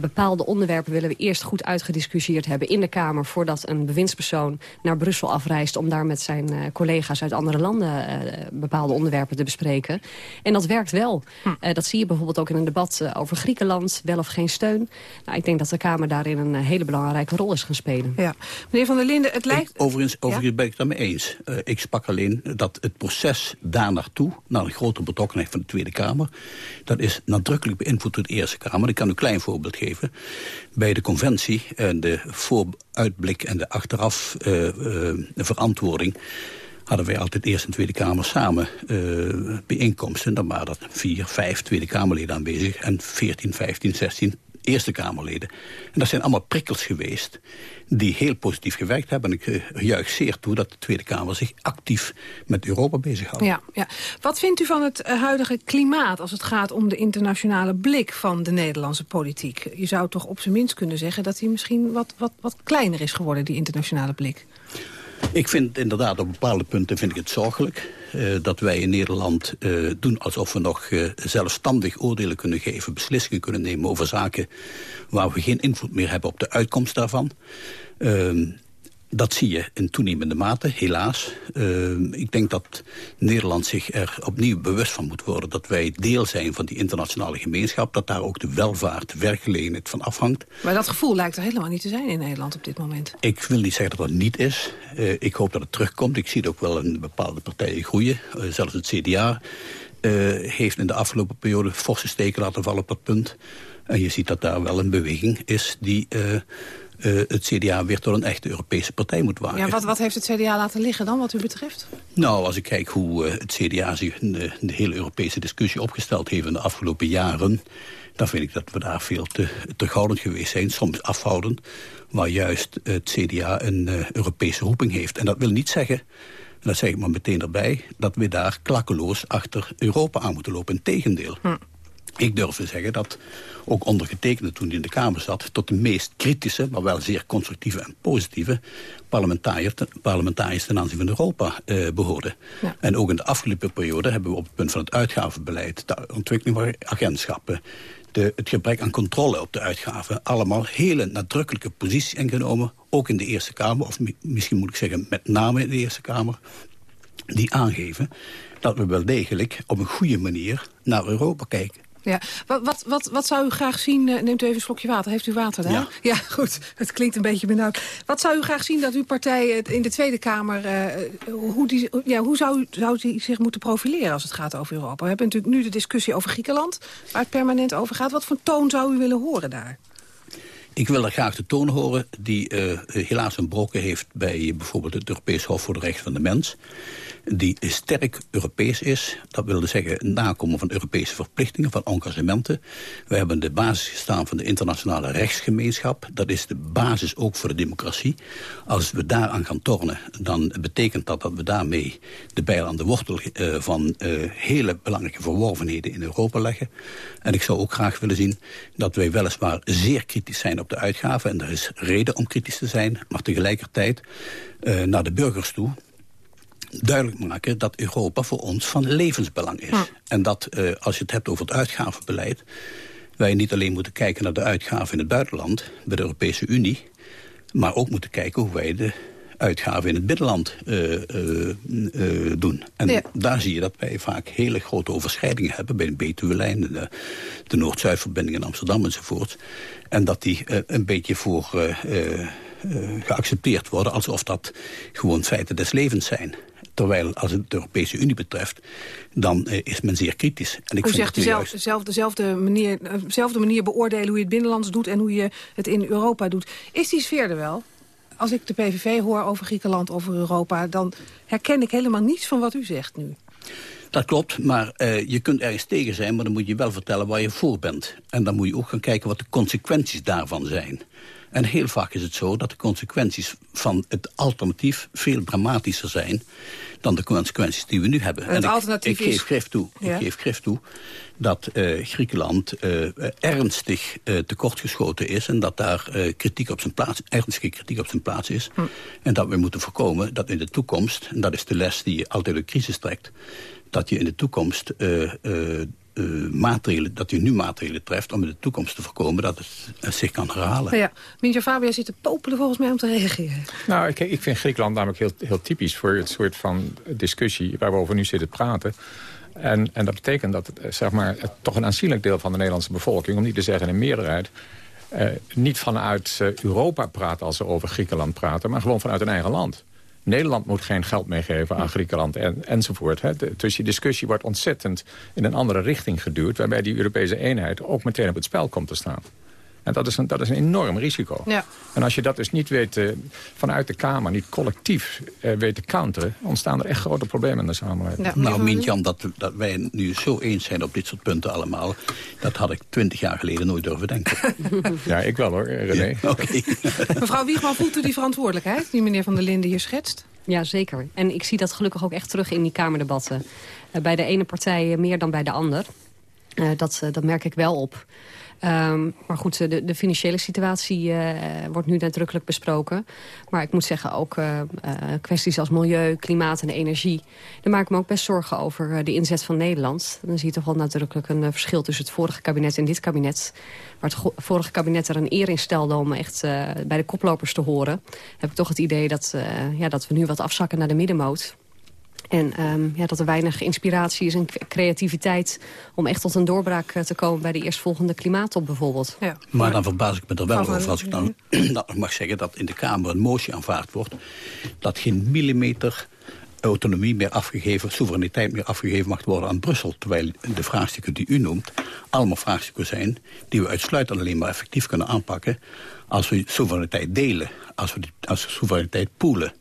bepaalde onderwerpen willen we eerst goed uitgediscussieerd hebben in de Kamer... voordat een bewindspersoon naar Brussel afreist om daar met zijn collega's uit andere landen bepaalde onderwerpen te bespreken. En dat werkt wel. Hm. dat zie je bijvoorbeeld ook in een debat over Griekenland, wel of geen steun. Nou, ik denk dat de Kamer daarin een hele belangrijke rol is gaan spelen. Ja. Meneer Van der Linden, het lijkt... overigens, overigens ben ik daarmee eens. Uh, ik sprak alleen dat het proces daar naartoe... naar een grotere betrokkenheid van de Tweede Kamer... dat is nadrukkelijk beïnvloed door de Eerste Kamer. Ik kan u een klein voorbeeld geven. Bij de conventie en de vooruitblik en de achteraf uh, uh, verantwoording hadden wij altijd eerst en Tweede Kamer samen bijeenkomsten. Dan waren dat vier, vijf Tweede Kamerleden aanwezig... en 14, 15, 16 Eerste Kamerleden. En dat zijn allemaal prikkels geweest die heel positief gewerkt hebben. En ik uh, juich zeer toe dat de Tweede Kamer zich actief met Europa bezighoudt. Ja, ja. Wat vindt u van het uh, huidige klimaat als het gaat om de internationale blik van de Nederlandse politiek? Je zou toch op zijn minst kunnen zeggen dat hij misschien wat, wat, wat kleiner is geworden, die internationale blik. Ik vind inderdaad op bepaalde punten vind ik het zorgelijk. Uh, dat wij in Nederland uh, doen alsof we nog uh, zelfstandig oordelen kunnen geven... beslissingen kunnen nemen over zaken waar we geen invloed meer hebben op de uitkomst daarvan. Ehm, dat zie je in toenemende mate, helaas. Uh, ik denk dat Nederland zich er opnieuw bewust van moet worden... dat wij deel zijn van die internationale gemeenschap... dat daar ook de welvaart, de werkgelegenheid van afhangt. Maar dat gevoel lijkt er helemaal niet te zijn in Nederland op dit moment. Ik wil niet zeggen dat dat niet is. Uh, ik hoop dat het terugkomt. Ik zie het ook wel in bepaalde partijen groeien. Uh, zelfs het CDA heeft in de afgelopen periode forse steken laten vallen op dat punt. En je ziet dat daar wel een beweging is die uh, het CDA weer tot een echte Europese partij moet waren. Ja, wat, wat heeft het CDA laten liggen dan, wat u betreft? Nou, als ik kijk hoe uh, het CDA zich in de, in de, hele Europese discussie opgesteld heeft in de afgelopen jaren... dan vind ik dat we daar veel te terughoudend geweest zijn, soms afhoudend... waar juist het CDA een uh, Europese roeping heeft. En dat wil niet zeggen, en dat zeg ik maar meteen erbij... dat we daar klakkeloos achter Europa aan moeten lopen. Integendeel. Hm. Ik durf te zeggen dat ook ondergetekende toen hij in de Kamer zat... tot de meest kritische, maar wel zeer constructieve en positieve... parlementariërs, parlementariërs ten aanzien van Europa eh, behoorde. Ja. En ook in de afgelopen periode hebben we op het punt van het uitgavenbeleid... de ontwikkeling van agentschappen, de, het gebrek aan controle op de uitgaven... allemaal hele nadrukkelijke posities ingenomen, ook in de Eerste Kamer... of misschien moet ik zeggen met name in de Eerste Kamer... die aangeven dat we wel degelijk op een goede manier naar Europa kijken. Ja. Wat, wat, wat, wat zou u graag zien... Uh, neemt u even een slokje water. Heeft u water daar? Ja. ja, goed. Het klinkt een beetje benauwd. Wat zou u graag zien dat uw partij in de Tweede Kamer... Uh, hoe, die, ja, hoe zou, zou die zich moeten profileren als het gaat over Europa? We hebben natuurlijk nu de discussie over Griekenland... waar het permanent over gaat. Wat voor toon zou u willen horen daar? Ik wil er graag de toon horen die uh, helaas een broken heeft... bij bijvoorbeeld het Europees Hof voor de Rechten van de Mens die sterk Europees is. Dat wilde zeggen nakomen van Europese verplichtingen, van engagementen. We hebben de basis gestaan van de internationale rechtsgemeenschap. Dat is de basis ook voor de democratie. Als we daaraan gaan tornen, dan betekent dat dat we daarmee de bijl aan de wortel uh, van uh, hele belangrijke verworvenheden in Europa leggen. En ik zou ook graag willen zien dat wij weliswaar zeer kritisch zijn op de uitgaven. En er is reden om kritisch te zijn, maar tegelijkertijd uh, naar de burgers toe duidelijk maken dat Europa voor ons van levensbelang is. Ja. En dat, uh, als je het hebt over het uitgavenbeleid... wij niet alleen moeten kijken naar de uitgaven in het buitenland... bij de Europese Unie... maar ook moeten kijken hoe wij de uitgaven in het binnenland uh, uh, uh, doen. En ja. daar zie je dat wij vaak hele grote overschrijdingen hebben... bij de Betuwe-lijn, de, de Noord-Zuidverbinding in Amsterdam enzovoort. En dat die een beetje voor geaccepteerd worden... alsof dat gewoon feiten des levens zijn. Terwijl als het de Europese Unie betreft, dan uh, is men zeer kritisch. En ik U zegt zelf, dezelfde, manier, dezelfde manier beoordelen hoe je het binnenlands doet... en hoe je het in Europa doet. Is die sfeer er wel? Als ik de PVV hoor over Griekenland, over Europa... dan herken ik helemaal niets van wat u zegt nu. Dat klopt, maar uh, je kunt ergens tegen zijn... maar dan moet je wel vertellen waar je voor bent. En dan moet je ook gaan kijken wat de consequenties daarvan zijn. En heel vaak is het zo dat de consequenties van het alternatief... veel dramatischer zijn dan de consequenties die we nu hebben. Het en alternatief ik, ik geef grif toe, ja. ik geef grif toe dat uh, Griekenland uh, ernstig uh, tekortgeschoten is... en dat daar kritiek op zijn plaats, ernstige kritiek op zijn plaats is. Hm. En dat we moeten voorkomen dat in de toekomst... en dat is de les die je altijd uit crisis trekt... dat je in de toekomst uh, maatregelen, dat u nu maatregelen treft om in de toekomst te voorkomen dat het uh, zich kan herhalen. Ja, Mintje Fabia zit te popelen volgens mij om te reageren. Nou, ik, ik vind Griekenland namelijk heel, heel typisch voor het soort van discussie waar we over nu zitten praten. En, en dat betekent dat eh, zeg maar, het, toch een aanzienlijk deel van de Nederlandse bevolking, om niet te zeggen een meerderheid, uh, niet vanuit Europa praat als ze over Griekenland praten, maar gewoon vanuit hun eigen land. Nederland moet geen geld meegeven aan Griekenland en, enzovoort. Hè. dus die discussie wordt ontzettend in een andere richting geduwd... waarbij die Europese eenheid ook meteen op het spel komt te staan. En dat is een, dat is een enorm risico. Ja. En als je dat dus niet weet uh, vanuit de Kamer, niet collectief uh, weet te counteren... ontstaan er echt grote problemen in de samenleving. Ja, nou, Mintjan, dat, dat wij nu zo eens zijn op dit soort punten allemaal... dat had ik twintig jaar geleden nooit durven denken. ja, ik wel hoor, René. Ja, okay. Mevrouw Wiegman, voelt u die verantwoordelijkheid die meneer Van der Linden hier schetst? Ja, zeker. En ik zie dat gelukkig ook echt terug in die Kamerdebatten. Uh, bij de ene partij meer dan bij de ander. dat, dat merk ik wel op. Um, maar goed, de, de financiële situatie uh, wordt nu nadrukkelijk besproken. Maar ik moet zeggen, ook uh, kwesties als milieu, klimaat en energie... daar maak ik me ook best zorgen over de inzet van Nederland. Dan zie je toch wel nadrukkelijk een verschil tussen het vorige kabinet en dit kabinet. Waar het vorige kabinet er een eer in stelde om echt bij de koplopers te horen... heb ik toch het idee dat, ja, dat we nu wat afzakken naar de middenmoot... En um, ja, dat er weinig inspiratie is en creativiteit... om echt tot een doorbraak eh, te komen bij de eerstvolgende klimaattop bijvoorbeeld. Ja. Maar dan verbaas ik me er wel over als ik dan nog mag zeggen... dat in de Kamer een motie aanvaard wordt... dat geen millimeter autonomie meer afgegeven, soevereiniteit meer afgegeven mag worden aan Brussel. Terwijl de vraagstukken die u noemt allemaal vraagstukken zijn die we uitsluitend alleen maar effectief kunnen aanpakken als we soevereiniteit delen, als we, die, als we soevereiniteit poelen.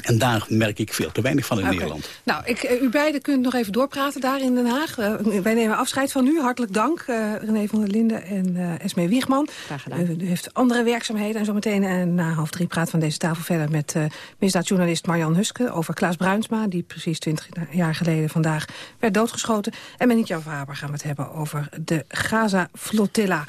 En daar merk ik veel te weinig van in okay. Nederland. Nou, ik, uh, u beiden kunt nog even doorpraten daar in Den Haag. Uh, wij nemen afscheid van u. Hartelijk dank, uh, René van der Linden en Esmee Wiegman. Graag gedaan. u heeft andere werkzaamheden. En zometeen na half drie praat van deze tafel verder... met misdaadjournalist Marjan Huske over Klaas Bruinsma... die precies twintig jaar geleden vandaag werd doodgeschoten. En met Nietje Haber gaan we het hebben over de Gaza-flotilla.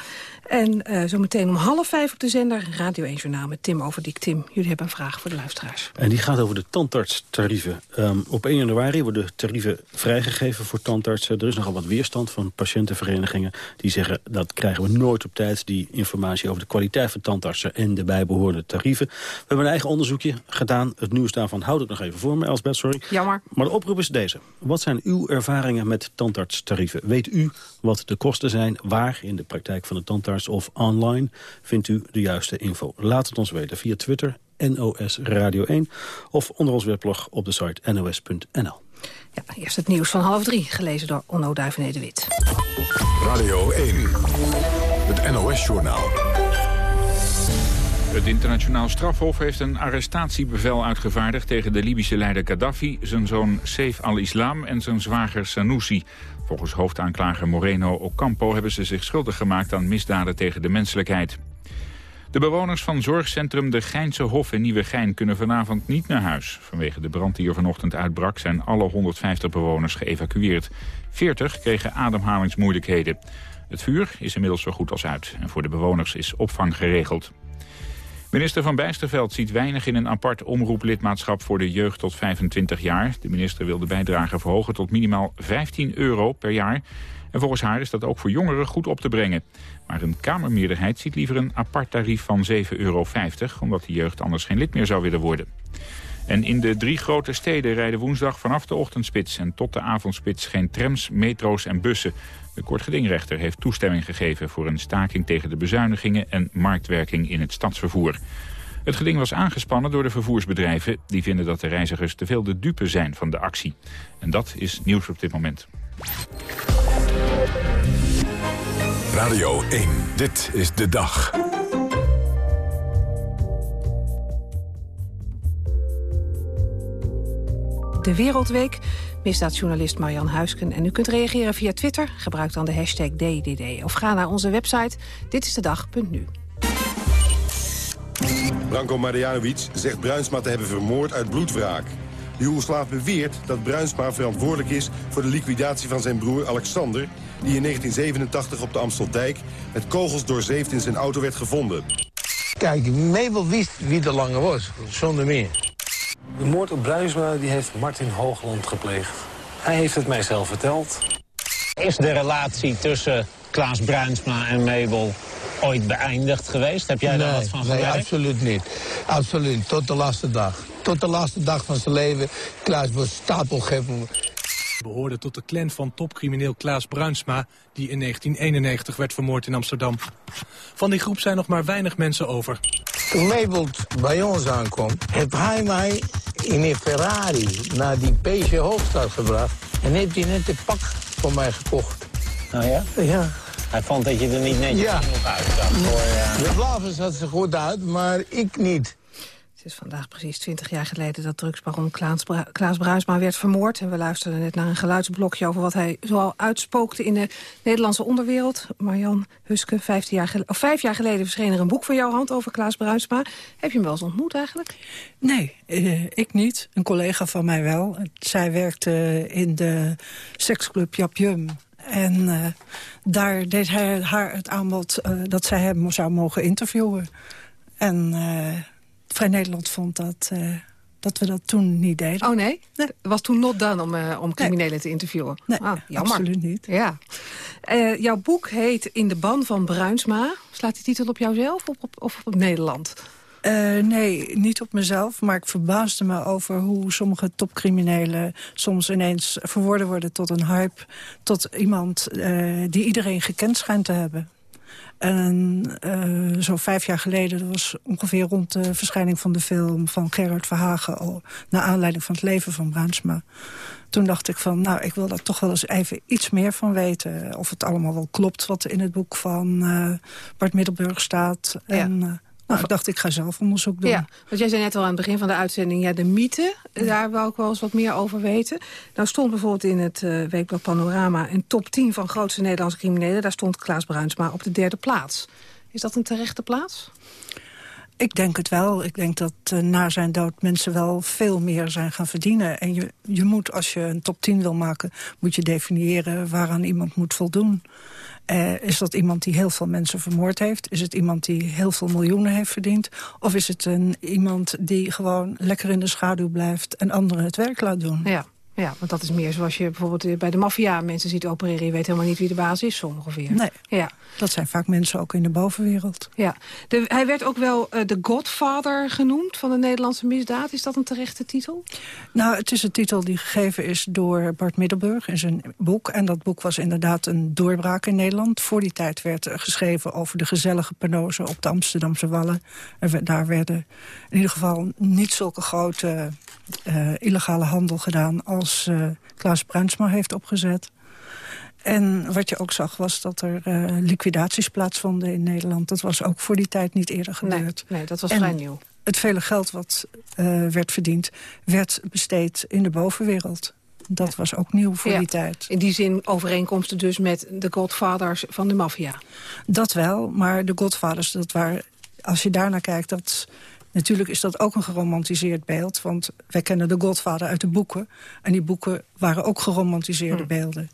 En uh, zometeen om half vijf op de zender Radio 1 Journaal met Tim Overdiek. Tim, jullie hebben een vraag voor de luisteraars. En die gaat over de tandartstarieven. Um, op 1 januari worden tarieven vrijgegeven voor tandartsen. Er is nogal wat weerstand van patiëntenverenigingen... die zeggen dat krijgen we nooit op tijd... die informatie over de kwaliteit van tandartsen en de bijbehorende tarieven. We hebben een eigen onderzoekje gedaan. Het nieuws daarvan houd ik nog even voor me, Elsbeth, sorry. Jammer. Maar de oproep is deze. Wat zijn uw ervaringen met tandartstarieven? Weet u wat de kosten zijn? Waar in de praktijk van de tandarts of online vindt u de juiste info. Laat het ons weten via Twitter, NOS Radio 1... of onder ons weblog op de site nos.nl. Ja, eerst het nieuws van half drie, gelezen door Onno Duivené de Wit. Radio 1, het NOS-journaal. Het internationaal strafhof heeft een arrestatiebevel uitgevaardigd tegen de Libische leider Gaddafi, zijn zoon Saif al-Islam en zijn zwager Sanusi. Volgens hoofdaanklager Moreno Ocampo hebben ze zich schuldig gemaakt aan misdaden tegen de menselijkheid. De bewoners van zorgcentrum De Geinse Hof in Nieuwegein kunnen vanavond niet naar huis. Vanwege de brand die er vanochtend uitbrak zijn alle 150 bewoners geëvacueerd. 40 kregen ademhalingsmoeilijkheden. Het vuur is inmiddels zo goed als uit en voor de bewoners is opvang geregeld. Minister Van Bijsterveld ziet weinig in een apart omroeplidmaatschap voor de jeugd tot 25 jaar. De minister wil de bijdrage verhogen tot minimaal 15 euro per jaar. En volgens haar is dat ook voor jongeren goed op te brengen. Maar een Kamermeerderheid ziet liever een apart tarief van 7,50 euro... omdat de jeugd anders geen lid meer zou willen worden. En in de drie grote steden rijden woensdag vanaf de ochtendspits en tot de avondspits geen trams, metro's en bussen. De kortgedingrechter heeft toestemming gegeven voor een staking tegen de bezuinigingen en marktwerking in het stadsvervoer. Het geding was aangespannen door de vervoersbedrijven. Die vinden dat de reizigers te veel de dupe zijn van de actie. En dat is nieuws op dit moment. Radio 1, dit is de dag. De Wereldweek, misdaadjournalist Marian Huisken. En u kunt reageren via Twitter, gebruik dan de hashtag DDD. Of ga naar onze website ditistedag.nu. Branko Marjanovic zegt Bruinsma te hebben vermoord uit bloedwraak. De Joegoslaaf beweert dat Bruinsma verantwoordelijk is voor de liquidatie van zijn broer Alexander... die in 1987 op de Amsteldijk met kogels doorzeefd in zijn auto werd gevonden. Kijk, Mabel wist wie de lange was, zonder meer. De moord op Bruinsma die heeft Martin Hoogland gepleegd. Hij heeft het mij zelf verteld. Is de relatie tussen Klaas Bruinsma en Mabel ooit beëindigd geweest? Heb jij nee, daar wat van Nee, gemerkt? absoluut niet. Absoluut, tot de laatste dag. Tot de laatste dag van zijn leven. Klaas was stapelgek. behoorde tot de clan van topcrimineel Klaas Bruinsma... die in 1991 werd vermoord in Amsterdam. Van die groep zijn nog maar weinig mensen over. Toen Mabel bij ons aankwam, heeft hij mij in een Ferrari naar die PC Hoofdstad gebracht. En heeft hij net een pak voor mij gekocht. Nou ja? Ja. Hij vond dat je er niet netjes Ja. genoeg uitzag voor... eh, De Blavers zat ze goed uit, maar ik niet. Het is vandaag precies 20 jaar geleden dat drugsbaron Klaas, Bru- Bruisma werd vermoord. En we luisterden net naar een geluidsblokje over wat hij zoal uitspookte in de Nederlandse onderwereld. Marjan Huske, 15 jaar of vijf jaar geleden verscheen er een boek van jouw hand over Klaas Bruisma. Heb je hem wel eens ontmoet eigenlijk? Nee, eh, ik niet. Een collega van mij wel. Zij werkte in de seksclub Jap Jum. En eh, daar deed hij haar het aanbod eh, dat zij hem zou mogen interviewen. En Vrij Nederland vond dat, eh, dat we dat toen niet deden. Oh nee? Het was toen not done om, eh, om criminelen te interviewen? Nee, Ah, jammer. absoluut niet. Ja. Eh, jouw boek heet In de ban van Bruinsma. Slaat die titel op jouzelf of op, of op Nederland? Nee, niet op mezelf, maar ik verbaasde me over hoe sommige topcriminelen soms ineens verworden worden tot een hype, tot iemand die iedereen gekend schijnt te hebben. En eh, zo vijf jaar geleden, dat was ongeveer rond de verschijning van de film van Gerard Verhagen, al, naar aanleiding van het leven van Bruinsma. Toen dacht ik van, nou, ik wil daar toch wel eens even iets meer van weten. Of het allemaal wel klopt wat in het boek van eh, Bart Middelburg staat. En, eh, nou, ik dacht, ik ga zelf onderzoek doen. Ja, want jij zei net al aan het begin van de uitzending... ja, de mythe, daar wou ik wel eens wat meer over weten. Nou stond bijvoorbeeld in het eh, weekblad Panorama... een top 10 van grootste Nederlandse criminelen. Daar stond Klaas Bruinsma op de derde plaats. Is dat een terechte plaats? Ik denk het wel. Ik denk dat eh, na zijn dood mensen wel veel meer zijn gaan verdienen. En je, je moet, als je een top 10 wil maken... moet je definiëren waaraan iemand moet voldoen. Eh, is dat iemand die heel veel mensen vermoord heeft? Is het iemand die heel veel miljoenen heeft verdiend? Of is het een, iemand die gewoon lekker in de schaduw blijft... en anderen het werk laat doen? Ja. Ja, want dat is meer zoals je bijvoorbeeld bij de maffia mensen ziet opereren. Je weet helemaal niet wie de baas is, zo ongeveer. Nee, ja. dat zijn vaak mensen ook in de bovenwereld. Ja. De, hij werd ook wel eh, de godfather genoemd van de Nederlandse misdaad. Is dat een terechte titel? Nou, het is een titel die gegeven is door Bart Middelburg in zijn boek. En dat boek was inderdaad een doorbraak in Nederland. Voor die tijd werd er geschreven over de gezellige penozen op de Amsterdamse Wallen. Er werd- daar werden in ieder geval niet zulke grote eh, illegale handel gedaan... als eh, Klaas Bruinsma heeft opgezet. En wat je ook zag was dat er eh, liquidaties plaatsvonden in Nederland. Dat was ook voor die tijd niet eerder gebeurd. Nee, dat was En vrij nieuw. Het vele geld wat eh, werd verdiend, werd besteed in de bovenwereld. Dat was ook nieuw voor Ja. die tijd. In die zin overeenkomsten dus met de godfathers van de maffia. Dat wel, maar de Godfathers, dat waren, als je daarnaar kijkt... Dat, natuurlijk is dat ook een geromantiseerd beeld. Want wij kennen de Godfather uit de boeken. En die boeken waren ook geromantiseerde beelden.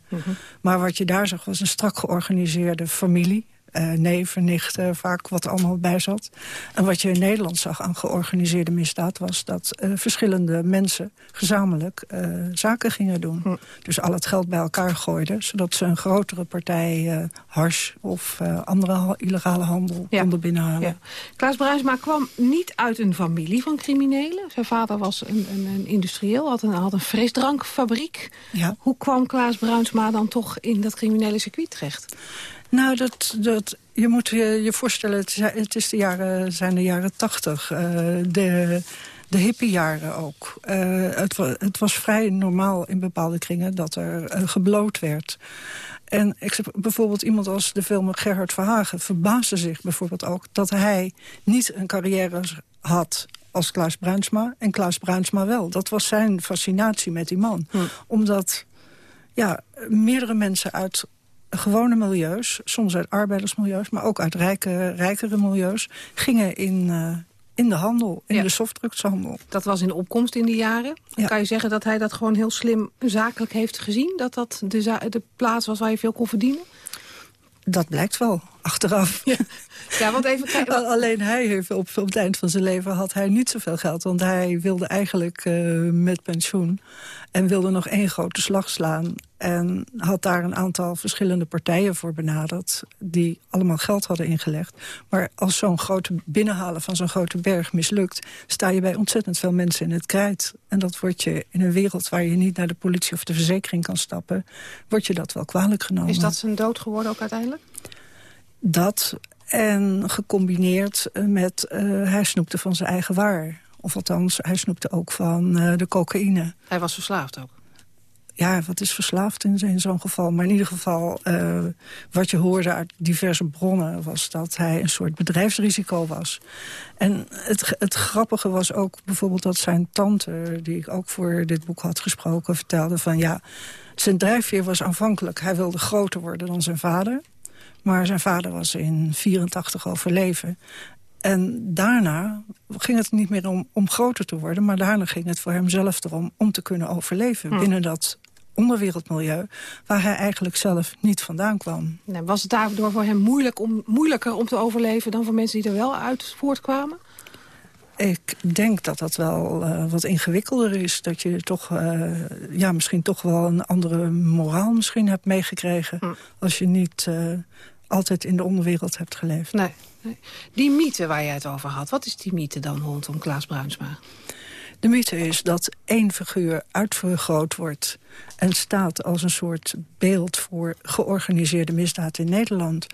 Maar wat je daar zag was een strak georganiseerde familie. Eh neven, nichten, vaak wat er allemaal bij zat. En wat je in Nederland zag aan georganiseerde misdaad... was dat eh, verschillende mensen gezamenlijk eh, zaken gingen doen. Dus al het geld bij elkaar gooiden... zodat ze een grotere partij hars of andere illegale handel konden binnenhalen. Ja. Klaas Bruinsma kwam niet uit een familie van criminelen. Zijn vader was een, een, een industrieel, had een, had een frisdrankfabriek. Ja. Hoe kwam Klaas Bruinsma dan toch in dat criminele circuit terecht? Nou, dat, dat, je moet je, je voorstellen, het, is de jaren, zijn de jaren tachtig. eh, de, de hippiejaren ook. Eh, het, het was vrij normaal in bepaalde kringen dat er eh, gebloot werd. En ik, zeg, bijvoorbeeld iemand als de filmer Gerhard Verhagen... verbaasde zich bijvoorbeeld ook dat hij niet een carrière had als Klaas Bruinsma... en Klaas Bruinsma wel. Dat was zijn fascinatie met die man. Omdat ja, meerdere mensen uit gewone milieus, soms uit arbeidersmilieus... maar ook uit rijke, rijkere milieus, gingen in, eh, in de handel, in Ja. de softdrugshandel. Dat was in opkomst in die jaren. Kan je zeggen dat hij dat gewoon heel slim zakelijk heeft gezien? Dat dat de, de plaats was waar je veel kon verdienen? Dat blijkt wel, achteraf. Ja, want even Alleen hij heeft op, op het eind van zijn leven had hij niet zoveel geld. Want hij wilde eigenlijk eh, met pensioen. En wilde nog één grote slag slaan. En had daar een aantal verschillende partijen voor benaderd. Die allemaal geld hadden ingelegd. Maar als zo'n grote binnenhalen van zo'n grote berg mislukt... sta je bij ontzettend veel mensen in het krijt. En dat wordt je in een wereld waar je niet naar de politie of de verzekering kan stappen... wordt je dat wel kwalijk genomen. Is dat zijn dood geworden ook uiteindelijk? Dat en gecombineerd eh, met eh, hij snoepte van zijn eigen waar. Of althans, hij snoepte ook van de cocaïne. Hij was verslaafd ook? ja, wat is verslaafd in, in zo'n geval? Maar in ieder geval, uh, wat je hoorde uit diverse bronnen... was dat hij een soort bedrijfsrisico was. En het, het grappige was ook bijvoorbeeld dat zijn tante... die ik ook voor dit boek had gesproken, vertelde van... ja, zijn drijfveer was aanvankelijk... hij wilde groter worden dan zijn vader... Maar zijn vader was in 84 overleven. En daarna ging het niet meer om, om groter te worden... maar daarna ging het voor hemzelf erom om te kunnen overleven... Hm. binnen dat onderwereldmilieu... waar hij eigenlijk zelf niet vandaan kwam. Nou, was het daardoor voor hem moeilijk om, moeilijker om te overleven... dan voor mensen die er wel uit voortkwamen? Ik denk dat dat wel uh, wat ingewikkelder is. Dat je toch, uh, ja, misschien toch wel een andere moraal misschien hebt meegekregen... Hm. als je niet uh, altijd in de onderwereld hebt geleefd. Nee, nee, Die mythe waar jij het over had, wat is die mythe dan rondom Klaas Bruinsma? De mythe is dat één figuur uitvergroot wordt... en staat als een soort beeld voor georganiseerde misdaad in Nederland.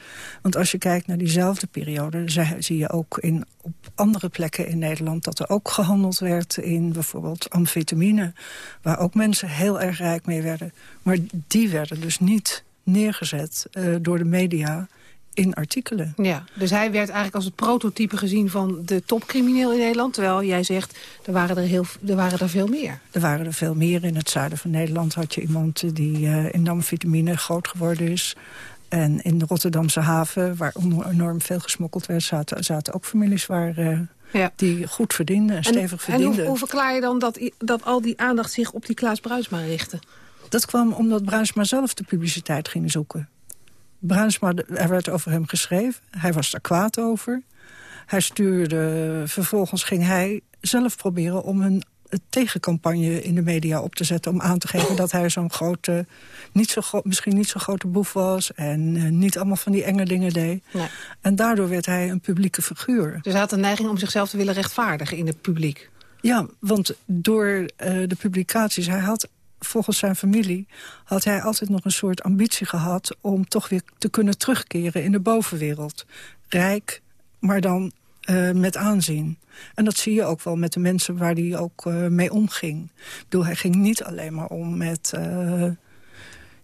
Want als je kijkt naar diezelfde periode... zie je ook in, op andere plekken in Nederland... dat er ook gehandeld werd in bijvoorbeeld amfetamine... waar ook mensen heel erg rijk mee werden. Maar die werden dus niet neergezet uh, door de media in artikelen. Ja, dus hij werd eigenlijk als het prototype gezien van de topcrimineel in Nederland. Terwijl jij zegt, er waren er, heel, er waren er veel meer. Er waren er veel meer. In het zuiden van Nederland had je iemand die uh, in amfetamine groot geworden is. En in de Rotterdamse haven, waar enorm veel gesmokkeld werd... zaten, zaten ook families waar... Uh, ja. die goed verdienden en stevig verdienden. En hoe, hoe, verklaar je dan dat, dat al die aandacht zich op die Klaas Bruisma richtte? Dat kwam omdat Bruisma zelf de publiciteit ging zoeken. Bruinsma, er werd over hem geschreven. Hij was er kwaad over. Hij stuurde, vervolgens ging hij zelf proberen om een tegencampagne in de media op te zetten... om aan te geven dat hij zo'n grote, niet zo misschien niet zo'n grote boef was... en uh, niet allemaal van die enge dingen deed. Nee. En daardoor werd hij een publieke figuur. Dus hij had een neiging om zichzelf te willen rechtvaardigen in het publiek? Ja, want door uh, de publicaties... hij had volgens zijn familie had hij altijd nog een soort ambitie gehad... om toch weer te kunnen terugkeren in de bovenwereld. Rijk, maar dan uh, met aanzien. En dat zie je ook wel met de mensen waar hij ook uh, mee omging. Ik bedoel, hij ging niet alleen maar om met... Uh,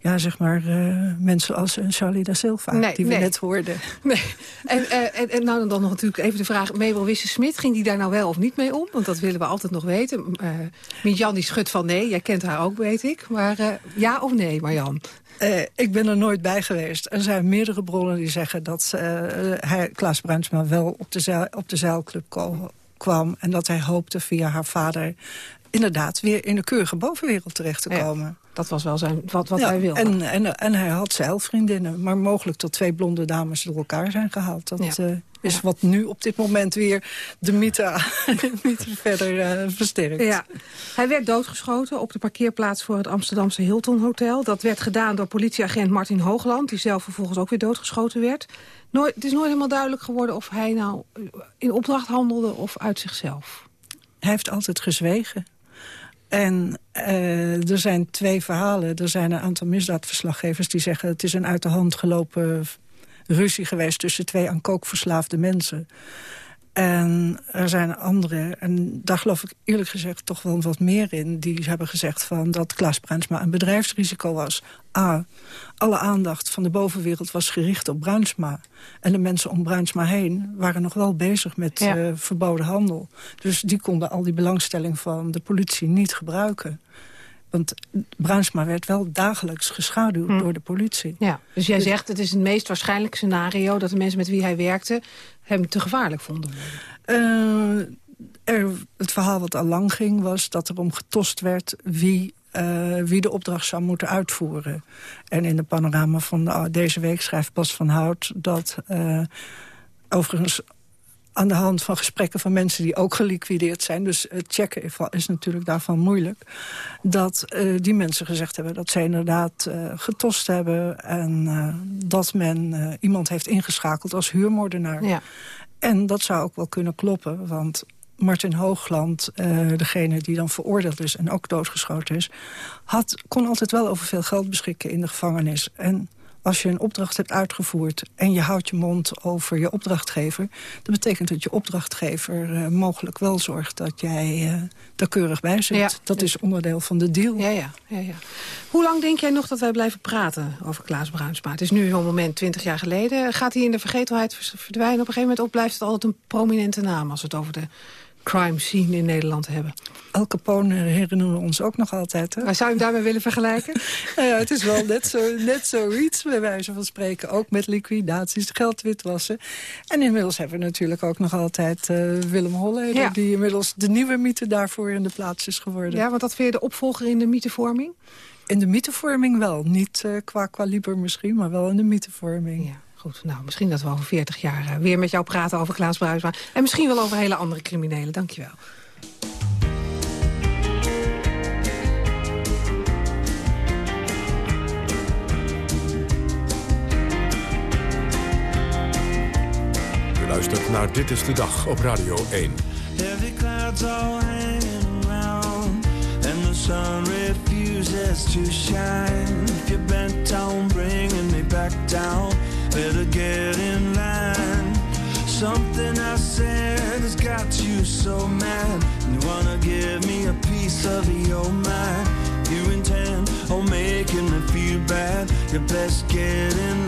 ja, zeg maar, uh, mensen als Charlie da Silva, die we net hoorden. Nee. En, uh, en, en, nou dan nog natuurlijk even de vraag... Mabel Wisse-Smit, ging die daar nou wel of niet mee om? Want dat willen we altijd nog weten. Uh, Mietjan die schudt van nee, jij kent haar ook, weet ik. Maar ja of nee, Marjan? ik ben er nooit bij geweest. Er zijn meerdere bronnen die zeggen dat hij, Klaas Bruinsma wel op de, zeil, op de zeilclub kwam... en dat hij hoopte via haar vader inderdaad weer in de keurige bovenwereld terecht te komen. Dat was wel zijn, wat, wat hij wilde. En, en, en hij had zeilvriendinnen, maar mogelijk tot twee blonde dames door elkaar zijn gehaald. Dat uh, is wat nu op dit moment weer de mythe, mythe verder uh, versterkt. Ja. Hij werd doodgeschoten op de parkeerplaats voor het Amsterdamse Hilton Hotel. Dat werd gedaan door politieagent Martin Hoogland, die zelf vervolgens ook weer doodgeschoten werd. Nooit, het is nooit helemaal duidelijk geworden of hij nou in opdracht handelde of uit zichzelf. Hij heeft altijd gezwegen. En uh, er zijn twee verhalen. Er zijn een aantal misdaadverslaggevers die zeggen... het is een uit de hand gelopen ruzie geweest... tussen twee aan verslaafde mensen. En er zijn anderen, en daar geloof ik eerlijk gezegd toch wel wat meer in... die hebben gezegd van dat Klaas Bruinsma een bedrijfsrisico was. A, alle aandacht van de bovenwereld was gericht op Bruinsma. En de mensen om Bruinsma heen waren nog wel bezig met ja. uh, verboden handel. Dus die konden al die belangstelling van de politie niet gebruiken. Want Bruinsma werd wel dagelijks geschaduwd hm. door de politie. Ja, dus jij dus- zegt het is het meest waarschijnlijke scenario... dat de mensen met wie hij werkte hem te gevaarlijk vonden uh, er, het verhaal wat al lang ging was dat er om getost werd... wie, uh, wie de opdracht zou moeten uitvoeren. En in de panorama van de, deze week schrijft Bas van Hout... dat uh, overigens aan de hand van gesprekken van mensen die ook geliquideerd zijn... dus het checken is natuurlijk daarvan moeilijk... dat uh, die mensen gezegd hebben dat zij inderdaad uh, getost hebben... en uh, dat men iemand heeft ingeschakeld als huurmoordenaar. Ja. En dat zou ook wel kunnen kloppen, want Martin Hoogland, degene die dan veroordeeld is en ook doodgeschoten is... Had, kon altijd wel over veel geld beschikken in de gevangenis. En als je een opdracht hebt uitgevoerd... en je houdt je mond over je opdrachtgever... dat betekent dat je opdrachtgever uh, mogelijk wel zorgt... dat jij uh, daar keurig bij zit. Ja. Dat is onderdeel van de deal. Ja, ja, ja, ja. Hoe lang denk jij nog dat wij blijven praten over Klaas Bruinsma? Het is nu zo'n moment, 20 jaar geleden. Gaat hij in de vergetelheid verdwijnen op een gegeven moment... of blijft het altijd een prominente naam als het over de crime scene in Nederland hebben. Al Capone herinneren we ons ook nog altijd. Hè? Maar zou je hem daarmee willen vergelijken? nou ja, het is wel net, zo, net zoiets, bij wijze van spreken. Ook met liquidaties, geld witwassen. En inmiddels hebben we natuurlijk ook nog altijd uh, Willem Holleder... die inmiddels de nieuwe mythe daarvoor in de plaats is geworden. Ja, want dat vind je de opvolger in de mythevorming? In de mythevorming wel. Niet uh, qua kaliber misschien, maar wel in de mythevorming. Ja. Goed, nou, misschien dat we over 40 jaar uh, weer met jou praten over Klaas Bruisma. En misschien wel over hele andere criminelen. Dankjewel. U luistert naar Dit is de Dag op Radio 1. Heavy clouds all hanging around And the sun refuses to shine If you're bent on bringing me back down better get in line. Something I said has got you so mad. You wanna give me a piece of your mind. You intend on making me feel bad. You best get in line.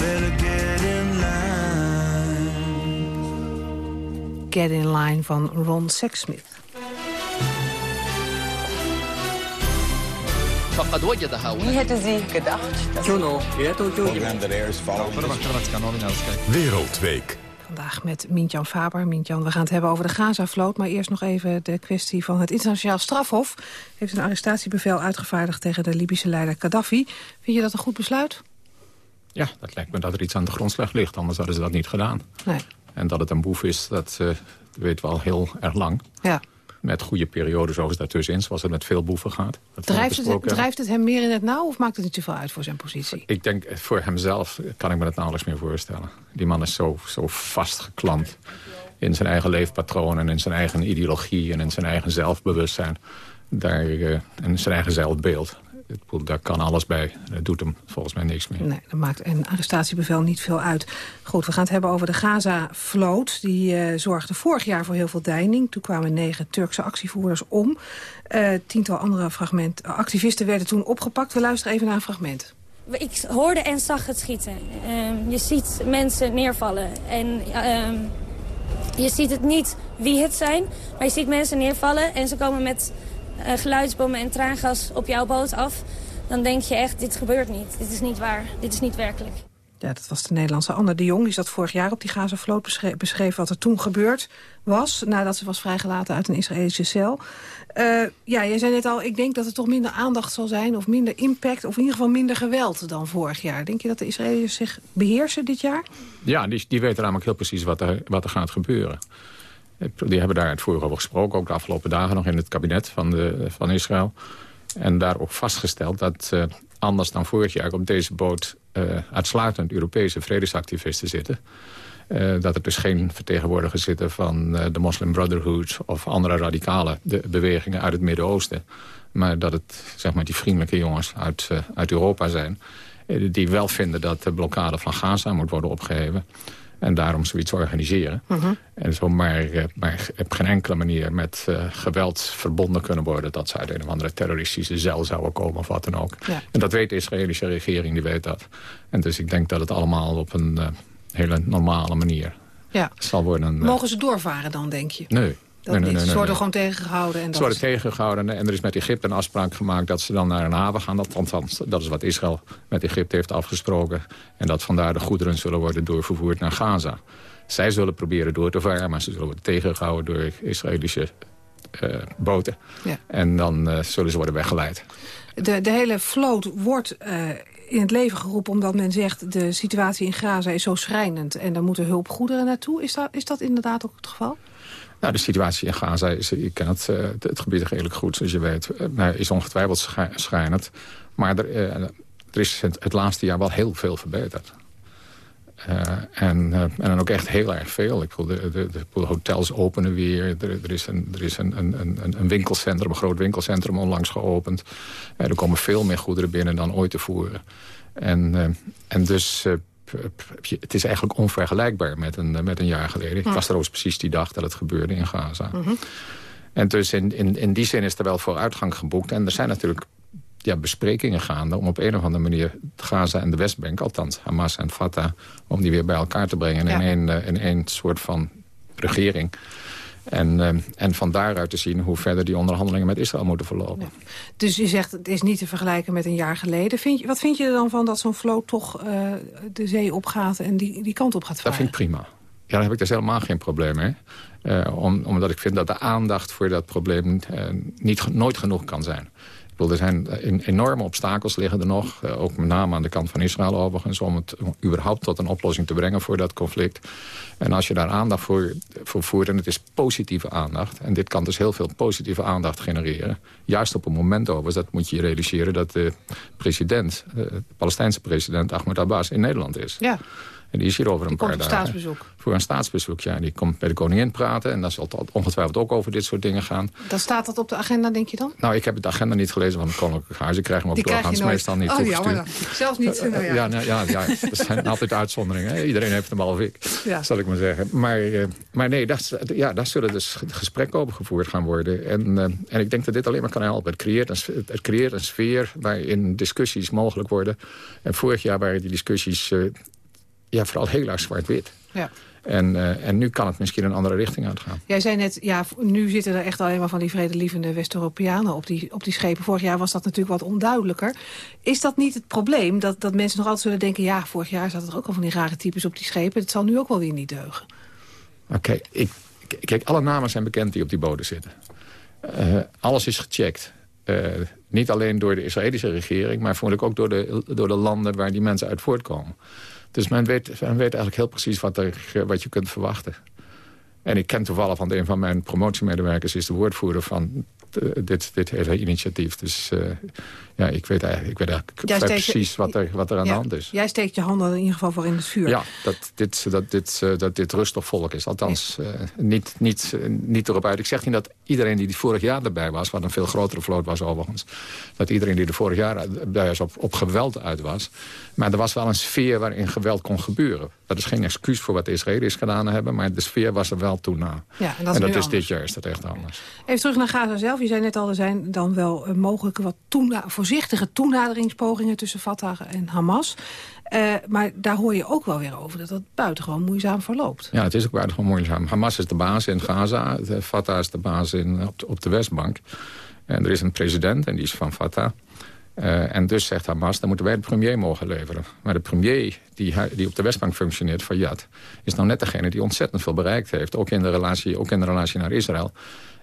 better get in line. Get in Line van Ron Sexsmith. فقد وجدها Wie hätte sie gedacht? Wereldweek. Vandaag met Mintjan Faber. Mintjan, we gaan het hebben over de Gaza-vloot. Maar eerst nog even de kwestie van het internationaal strafhof. Heeft een arrestatiebevel uitgevaardigd tegen de Libische leider Gaddafi. Vind je dat een goed besluit? Ja, dat lijkt me dat er iets aan de grondslag ligt. Anders hadden ze dat niet gedaan. Nee. En dat het een boef is, dat uh, weten we al heel erg lang. Ja. Met goede periodes overigens daartussenin, zoals het met veel boeven gaat. Drijft het, drijft het hem meer in het nauw of maakt het niet zoveel uit voor zijn positie? Ik denk, eh, voor hemzelf kan ik me dat nauwelijks meer voorstellen. Die man is zo, zo vastgeklampt in zijn eigen leefpatroon... en in zijn eigen ideologie en in zijn eigen zelfbewustzijn. Daar, uh, en zijn eigen zelfbeeld. Daar kan alles bij. Dat doet hem volgens mij niks meer. Nee, dat maakt een arrestatiebevel niet veel uit. Goed, we gaan het hebben over de Gaza-vloot. Die uh, zorgde vorig jaar voor heel veel deining. Toen kwamen negen Turkse actievoerders om. Uh, tiental andere fragment, activisten werden toen opgepakt. We luisteren even naar een fragment. Ik hoorde en zag het schieten. Uh, je ziet mensen neervallen. En ehm, je ziet het niet wie het zijn. Maar je ziet mensen neervallen en ze komen met uh, geluidsbommen en traangas op jouw boot af... dan denk je echt, dit gebeurt niet. Dit is niet waar. Dit is niet werkelijk. Ja, dat was de Nederlandse Anne de Jong. Die zat vorig jaar op die Gazavloot beschreef, beschreef wat er toen gebeurd was... nadat ze was vrijgelaten uit een Israëlische cel. Uh, ja, jij zei net al, ik denk dat er toch minder aandacht zal zijn... of minder impact, of in ieder geval minder geweld dan vorig jaar. Denk je dat de Israëliërs zich beheersen dit jaar? Ja, die, die weten namelijk heel precies wat er, wat er gaat gebeuren. Die hebben daar het vorige over gesproken, ook de afgelopen dagen nog in het kabinet van, de, van Israël. En daar ook vastgesteld dat uh, anders dan vorig jaar op deze boot uh, uitsluitend Europese vredesactivisten zitten. Uh, dat er dus geen vertegenwoordigers zitten van de Muslim Brotherhood... of andere radicale de bewegingen uit het Midden-Oosten. Maar dat het zeg maar, die vriendelijke jongens uit, uit Europa zijn... die wel vinden dat de blokkade van Gaza moet worden opgeheven. En daarom zoiets organiseren. Uh -huh. En zo maar, maar op geen enkele manier met uh, geweld verbonden kunnen worden... dat ze uit een of andere terroristische cel zouden komen of wat dan ook. Ja. En dat weet de Israëlische regering, die weet dat. En dus ik denk dat het allemaal op een uh, hele normale manier ja. zal worden. Mogen ze doorvaren dan, denk je? Nee. Dat nee, nee, niet. nee, ze worden gewoon tegengehouden. En dat Ze worden is... tegengehouden en er is met Egypte een afspraak gemaakt... dat ze dan naar een haven gaan. Dat, althans, dat is wat Israël met Egypte heeft afgesproken. En dat vandaar de goederen zullen worden doorvervoerd naar Gaza. Zij zullen proberen door te varen, maar ze zullen worden tegengehouden door Israëlische uh, boten. Ja. En dan uh, zullen ze worden weggeleid. De, de hele vloot wordt uh, in het leven geroepen omdat men zegt... de situatie in Gaza is zo schrijnend en daar moeten hulpgoederen naartoe. Is dat, is dat inderdaad ook het geval? Nou, de situatie in Gaza, is, je kent het, uh, het gebied redelijk goed, zoals je weet, uh, is ongetwijfeld schrijnend. Maar er, uh, er is het, het, laatste jaar wel heel veel verbeterd. En, en dan ook echt heel erg veel. Ik bedoel, de, de, de hotels openen weer. Er, er is, een, er is een, een, een, winkelcentrum, een groot winkelcentrum onlangs geopend. Uh, er komen veel meer goederen binnen dan ooit tevoren. En, en dus het is eigenlijk onvergelijkbaar met een, met een jaar geleden. Ik was trouwens precies die dag dat het gebeurde in Gaza. Mhm. Mm -hmm. En dus in, in, in die zin is er wel vooruitgang geboekt. En er zijn natuurlijk ja, besprekingen gaande om op een of andere manier Gaza en de Westbank, althans Hamas en Fatah, om die weer bij elkaar te brengen ja. in, één, uh, in één soort van regering. En, uh, en van daaruit te zien hoe verder die onderhandelingen met Israël moeten verlopen. Dus je zegt het is niet te vergelijken met een jaar geleden. Vind je, wat vind je er dan van dat zo'n vloot toch uh, de zee opgaat en die, die kant op gaat varen? Dat vind ik prima. Ja, daar heb ik dus helemaal geen probleem mee. Uh, om, omdat ik vind dat de aandacht voor dat probleem niet, nooit genoeg kan zijn. Er zijn enorme obstakels liggen er nog. Ook met name aan de kant van Israël overigens. Om het überhaupt tot een oplossing te brengen voor dat conflict. En als je daar aandacht voor, voor voert. En het is positieve aandacht. En dit kan dus heel veel positieve aandacht genereren. Juist op een moment overigens. Dat moet je je realiseren dat de president. De Palestijnse president Ahmed Abbas in Nederland is. Ja. En die is hier over een die paar dagen. staatsbezoek. Voor een staatsbezoek, ja. Die komt bij de koningin praten. En dan zal het ongetwijfeld ook over dit soort dingen gaan. Dan staat dat op de agenda, denk je dan? Nou, ik heb de agenda niet gelezen van het Koninklijk Huis. Ik krijg hem ook doorgaans meestal niet Oh, jammer toegestuurd. dan. Zelfs niet. Nou, ja. Ja, nou, ja, ja, er zijn altijd uitzonderingen. Hè. Iedereen heeft hem behalve ik, Ja. zal ik maar zeggen. Maar, uh, maar nee, dat, ja, daar zullen dus gesprekken over gevoerd gaan worden. En, en ik denk dat dit alleen maar kan helpen. Het creëert, een, het creëert een sfeer waarin discussies mogelijk worden. En vorig jaar waren die discussies ja, vooral heel erg zwart-wit. Ja. En, uh, en nu kan het misschien een andere richting uitgaan. Jij zei net, ja, nu zitten er echt alleen maar van die vredelievende West-Europeanen op die, op die schepen. Vorig jaar was dat natuurlijk wat onduidelijker. Is dat niet het probleem, dat, dat mensen nog altijd zullen denken... ja, vorig jaar zaten er ook al van die rare types op die schepen. Het zal nu ook wel weer niet deugen. Oké, okay, ik, kijk, alle namen zijn bekend die op die boten zitten. Uh, alles is gecheckt. Uh, niet alleen door de Israëlische regering... maar vermoedelijk ook door de, door de landen waar die mensen uit voortkomen. Dus men weet, eigenlijk heel precies wat, er, wat je kunt verwachten. En ik ken toevallig, want een van mijn promotiemedewerkers... is de woordvoerder van dit, dit hele initiatief. Dus uh, ja, ik weet eigenlijk, ik weet eigenlijk precies wat, er, wat er aan ja, de hand is. Jij steekt je handen in ieder geval voor in het vuur. Ja, dat dit, dat dit, uh, dat dit rustig volk is. Althans, niet, niet, niet erop uit. Ik zeg niet dat iedereen die vorig jaar erbij was... wat een veel grotere vloot was overigens... dat iedereen die er vorig jaar bij was op, op geweld uit was. Maar er was wel een sfeer waarin geweld kon gebeuren. Dat is geen excuus voor wat de Israëliërs gedaan hebben... maar de sfeer was er wel toe na. Ja, en dat en is, dat is dit jaar is dat echt anders. Even terug naar Gaza zelf. Je zei net al, er zijn dan wel uh, mogelijke wat toena voorzichtige toenaderingspogingen tussen Fatah en Hamas. Uh, maar daar hoor je ook wel weer over dat dat buitengewoon moeizaam verloopt. Ja, het is ook buitengewoon moeizaam. Hamas is de baas in Gaza, Fatah is de baas in, op, de, Westbank. En er is een president en die is van Fatah. Uh, en dus zegt Hamas, dan moeten wij de premier mogen leveren. Maar de premier die, die op de Westbank functioneert, Fayyad... is nou net degene die ontzettend veel bereikt heeft. Ook in de relatie, ook in de relatie naar Israël.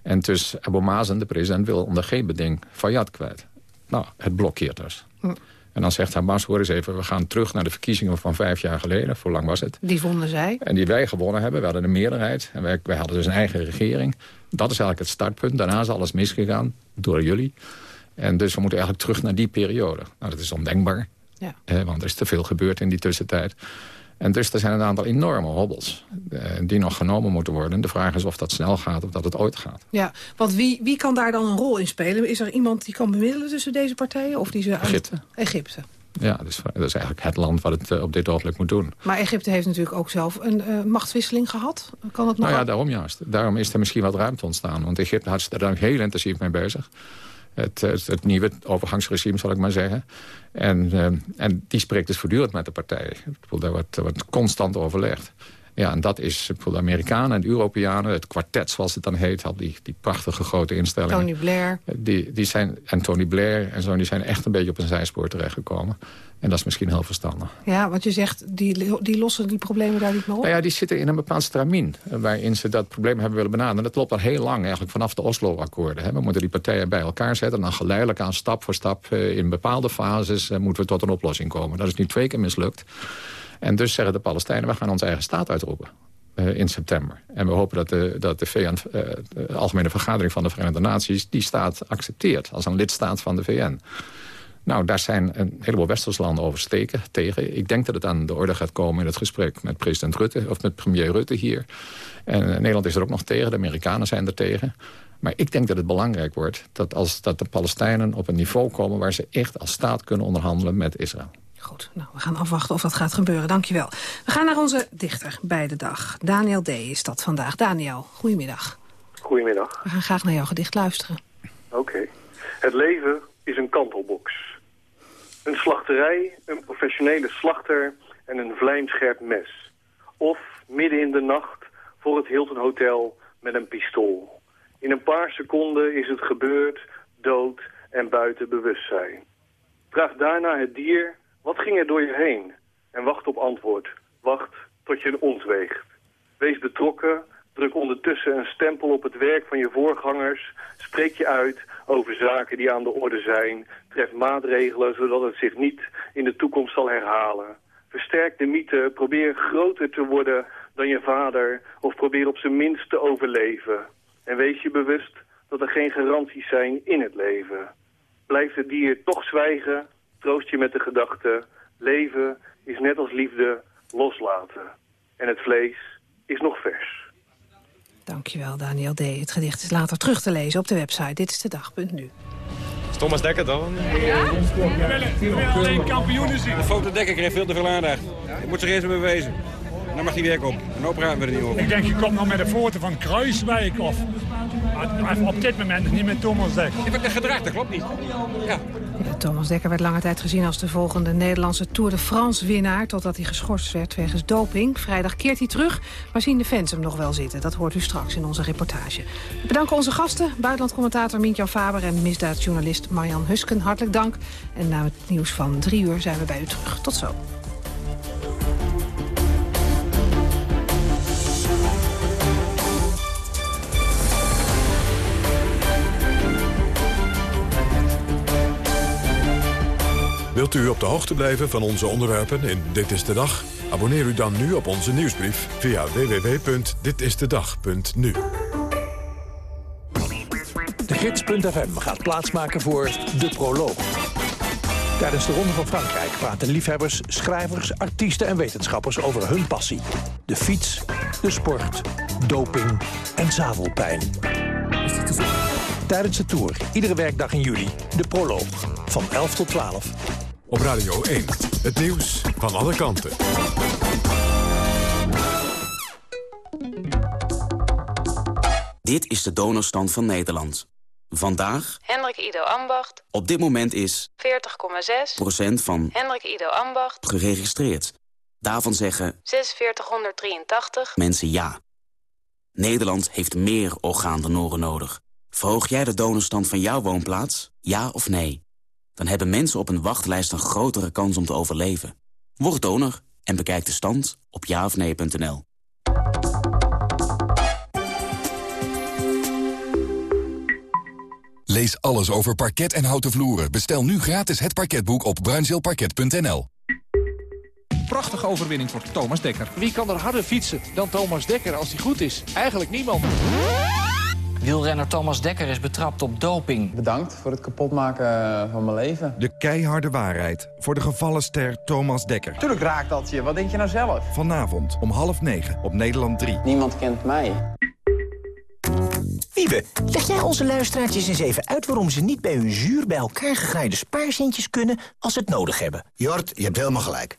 En dus Abu Mazen, de president, wil onder geen beding Fayyad kwijt. Nou, het blokkeert dus. Hm. En dan zegt Hamas, hoor eens even, we gaan terug naar de verkiezingen van vijf jaar geleden. Voor lang was het? Die vonden zij. En die wij gewonnen hebben. We hadden een meerderheid. En wij, wij hadden dus een eigen regering. Dat is eigenlijk het startpunt. Daarna is alles misgegaan. Door jullie. En dus we moeten eigenlijk terug naar die periode. Nou, dat is ondenkbaar. Ja. Eh, want er is te veel gebeurd in die tussentijd. En dus er zijn een aantal enorme hobbels eh, die nog genomen moeten worden. De vraag is of dat snel gaat of dat het ooit gaat. Ja, want wie, wie kan daar dan een rol in spelen? Is er iemand die kan bemiddelen tussen deze partijen? Of die ze Egypte. Egypte. Ja, dus, dat is eigenlijk het land wat het uh, op dit ogenblik moet doen. Maar Egypte heeft natuurlijk ook zelf een uh, machtswisseling gehad. Kan het nog nou ja, daarom juist. Daarom is er misschien wat ruimte ontstaan. Want Egypte had dan heel intensief mee bezig. Het, het, het, nieuwe overgangsregime, zal ik maar zeggen. En, uh, en die spreekt dus voortdurend met de partijen. Daar wordt, wordt constant overlegd. Ja, en dat is voor de Amerikanen en de Europeanen, het kwartet zoals het dan heet, al die, die prachtige grote instellingen. Tony Blair. Die, die zijn, en Tony Blair en zo, die zijn echt een beetje op een zijspoor terechtgekomen. En dat is misschien heel verstandig. Ja, want je zegt, die, die lossen die problemen daar niet meer op? Nou ja, die zitten in een bepaald stramien waarin ze dat probleem hebben willen benaderen. Dat loopt al heel lang, eigenlijk vanaf de Oslo-akkoorden. We moeten die partijen bij elkaar zetten en dan geleidelijk aan stap voor stap eh, in bepaalde fases eh, moeten we tot een oplossing komen. Dat is nu twee keer mislukt. En dus zeggen de Palestijnen, we gaan onze eigen staat uitroepen. Uh, in september. En we hopen dat de, dat de, VN, de Algemene Vergadering van de Verenigde Naties... die staat accepteert als een lidstaat van de VN. Nou, daar zijn een heleboel westerse landen over steken tegen. Ik denk dat het aan de orde gaat komen in het gesprek met president Rutte... of met premier Rutte hier. En uh, Nederland is er ook nog tegen, de Amerikanen zijn er tegen. Maar ik denk dat het belangrijk wordt dat, als, dat de Palestijnen op een niveau komen... waar ze echt als staat kunnen onderhandelen met Israël. Goed, nou, we gaan afwachten of dat gaat gebeuren. Dankjewel. We gaan naar onze dichter bij de dag. Daniel D. is dat vandaag. Daniel, goedemiddag. Goedemiddag. We gaan graag naar jouw gedicht luisteren. Oké. Het leven is een kantelbox. Een slachterij, een professionele slachter en een vlijmscherp mes. Of midden in de nacht voor het Hilton Hotel met een pistool. In een paar seconden is het gebeurd, dood en buiten bewustzijn. Vraag daarna het dier wat ging er door je heen? En wacht op antwoord. Wacht tot je ontweegt. Wees betrokken, druk ondertussen een stempel op het werk van je voorgangers. Spreek je uit over zaken die aan de orde zijn. Tref maatregelen zodat het zich niet in de toekomst zal herhalen. Versterk de mythe, probeer groter te worden dan je vader... of probeer op zijn minst te overleven. En wees je bewust dat er geen garanties zijn in het leven. Blijft het dier toch zwijgen, troost je met de gedachte... leven is net als liefde loslaten. En het vlees is nog vers. Dankjewel, Daniel D. Het gedicht is later terug te lezen op de website. Dit is de dag.nu. Thomas Dekker dan? Ja? We willen alleen kampioenen zien. De foto Dekker kreeg veel te veel aandacht. Ik moet zich eerst bewezen. Dan mag hij werk op. En dan praten we er niet over. Ik denk, je komt nog met een foto van Kruiswijk of... Op dit moment niet met Thomas Dekker. Ik heb de gedrag, dat klopt niet. Ja. Thomas Dekker werd lange tijd gezien als de volgende Nederlandse Tour de France-winnaar... totdat hij geschorst werd wegens doping. Vrijdag keert hij terug, maar zien de fans hem nog wel zitten. Dat hoort u straks in onze reportage. We bedanken onze gasten, buitenlandcommentator Mientjan Faber... en misdaadjournalist Marjan Husken. Hartelijk dank. En na het nieuws van drie uur zijn we bij u terug. Tot zo. Wilt u op de hoogte blijven van onze onderwerpen in Dit is de Dag? Abonneer u dan nu op onze nieuwsbrief via www.ditistedag.nu. De Gids.fm gaat plaatsmaken voor De Proloog. Tijdens de Ronde van Frankrijk praten liefhebbers, schrijvers, artiesten en wetenschappers over hun passie. De fiets, de sport, doping en zadelpijn. Tijdens de Tour, iedere werkdag in juli, De Proloog. Van 11 tot 12. Op Radio 1, het nieuws van alle kanten. Dit is de donorstand van Nederland. Vandaag... Hendrik Ido Ambacht. Op dit moment is... 40,6 procent van... Hendrik Ido Ambacht. Geregistreerd. Daarvan zeggen... 4683 mensen ja. Nederland heeft meer orgaandonoren nodig. Verhoog jij de donorstand van jouw woonplaats? Ja of nee? Dan hebben mensen op een wachtlijst een grotere kans om te overleven. Word donor en bekijk de stand op jaofnee.nl. Lees alles over parket en houten vloeren. Bestel nu gratis het parketboek op bruinzeelparket.nl. Prachtige overwinning voor Thomas Dekker. Wie kan er harder fietsen dan Thomas Dekker als hij goed is? Eigenlijk niemand. Wielrenner Thomas Dekker is betrapt op doping. Bedankt voor het kapotmaken van mijn leven. De keiharde waarheid voor de gevallen ster Thomas Dekker. Tuurlijk raakt dat je. Wat denk je nou zelf? Vanavond om half negen op Nederland 3. Niemand kent mij. Wiebe, leg jij onze luisteraartjes eens even uit... waarom ze niet bij hun zuur bij elkaar gegraaide spaarcentjes kunnen... als ze het nodig hebben? Jort, je hebt helemaal gelijk.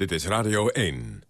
Dit is Radio 1.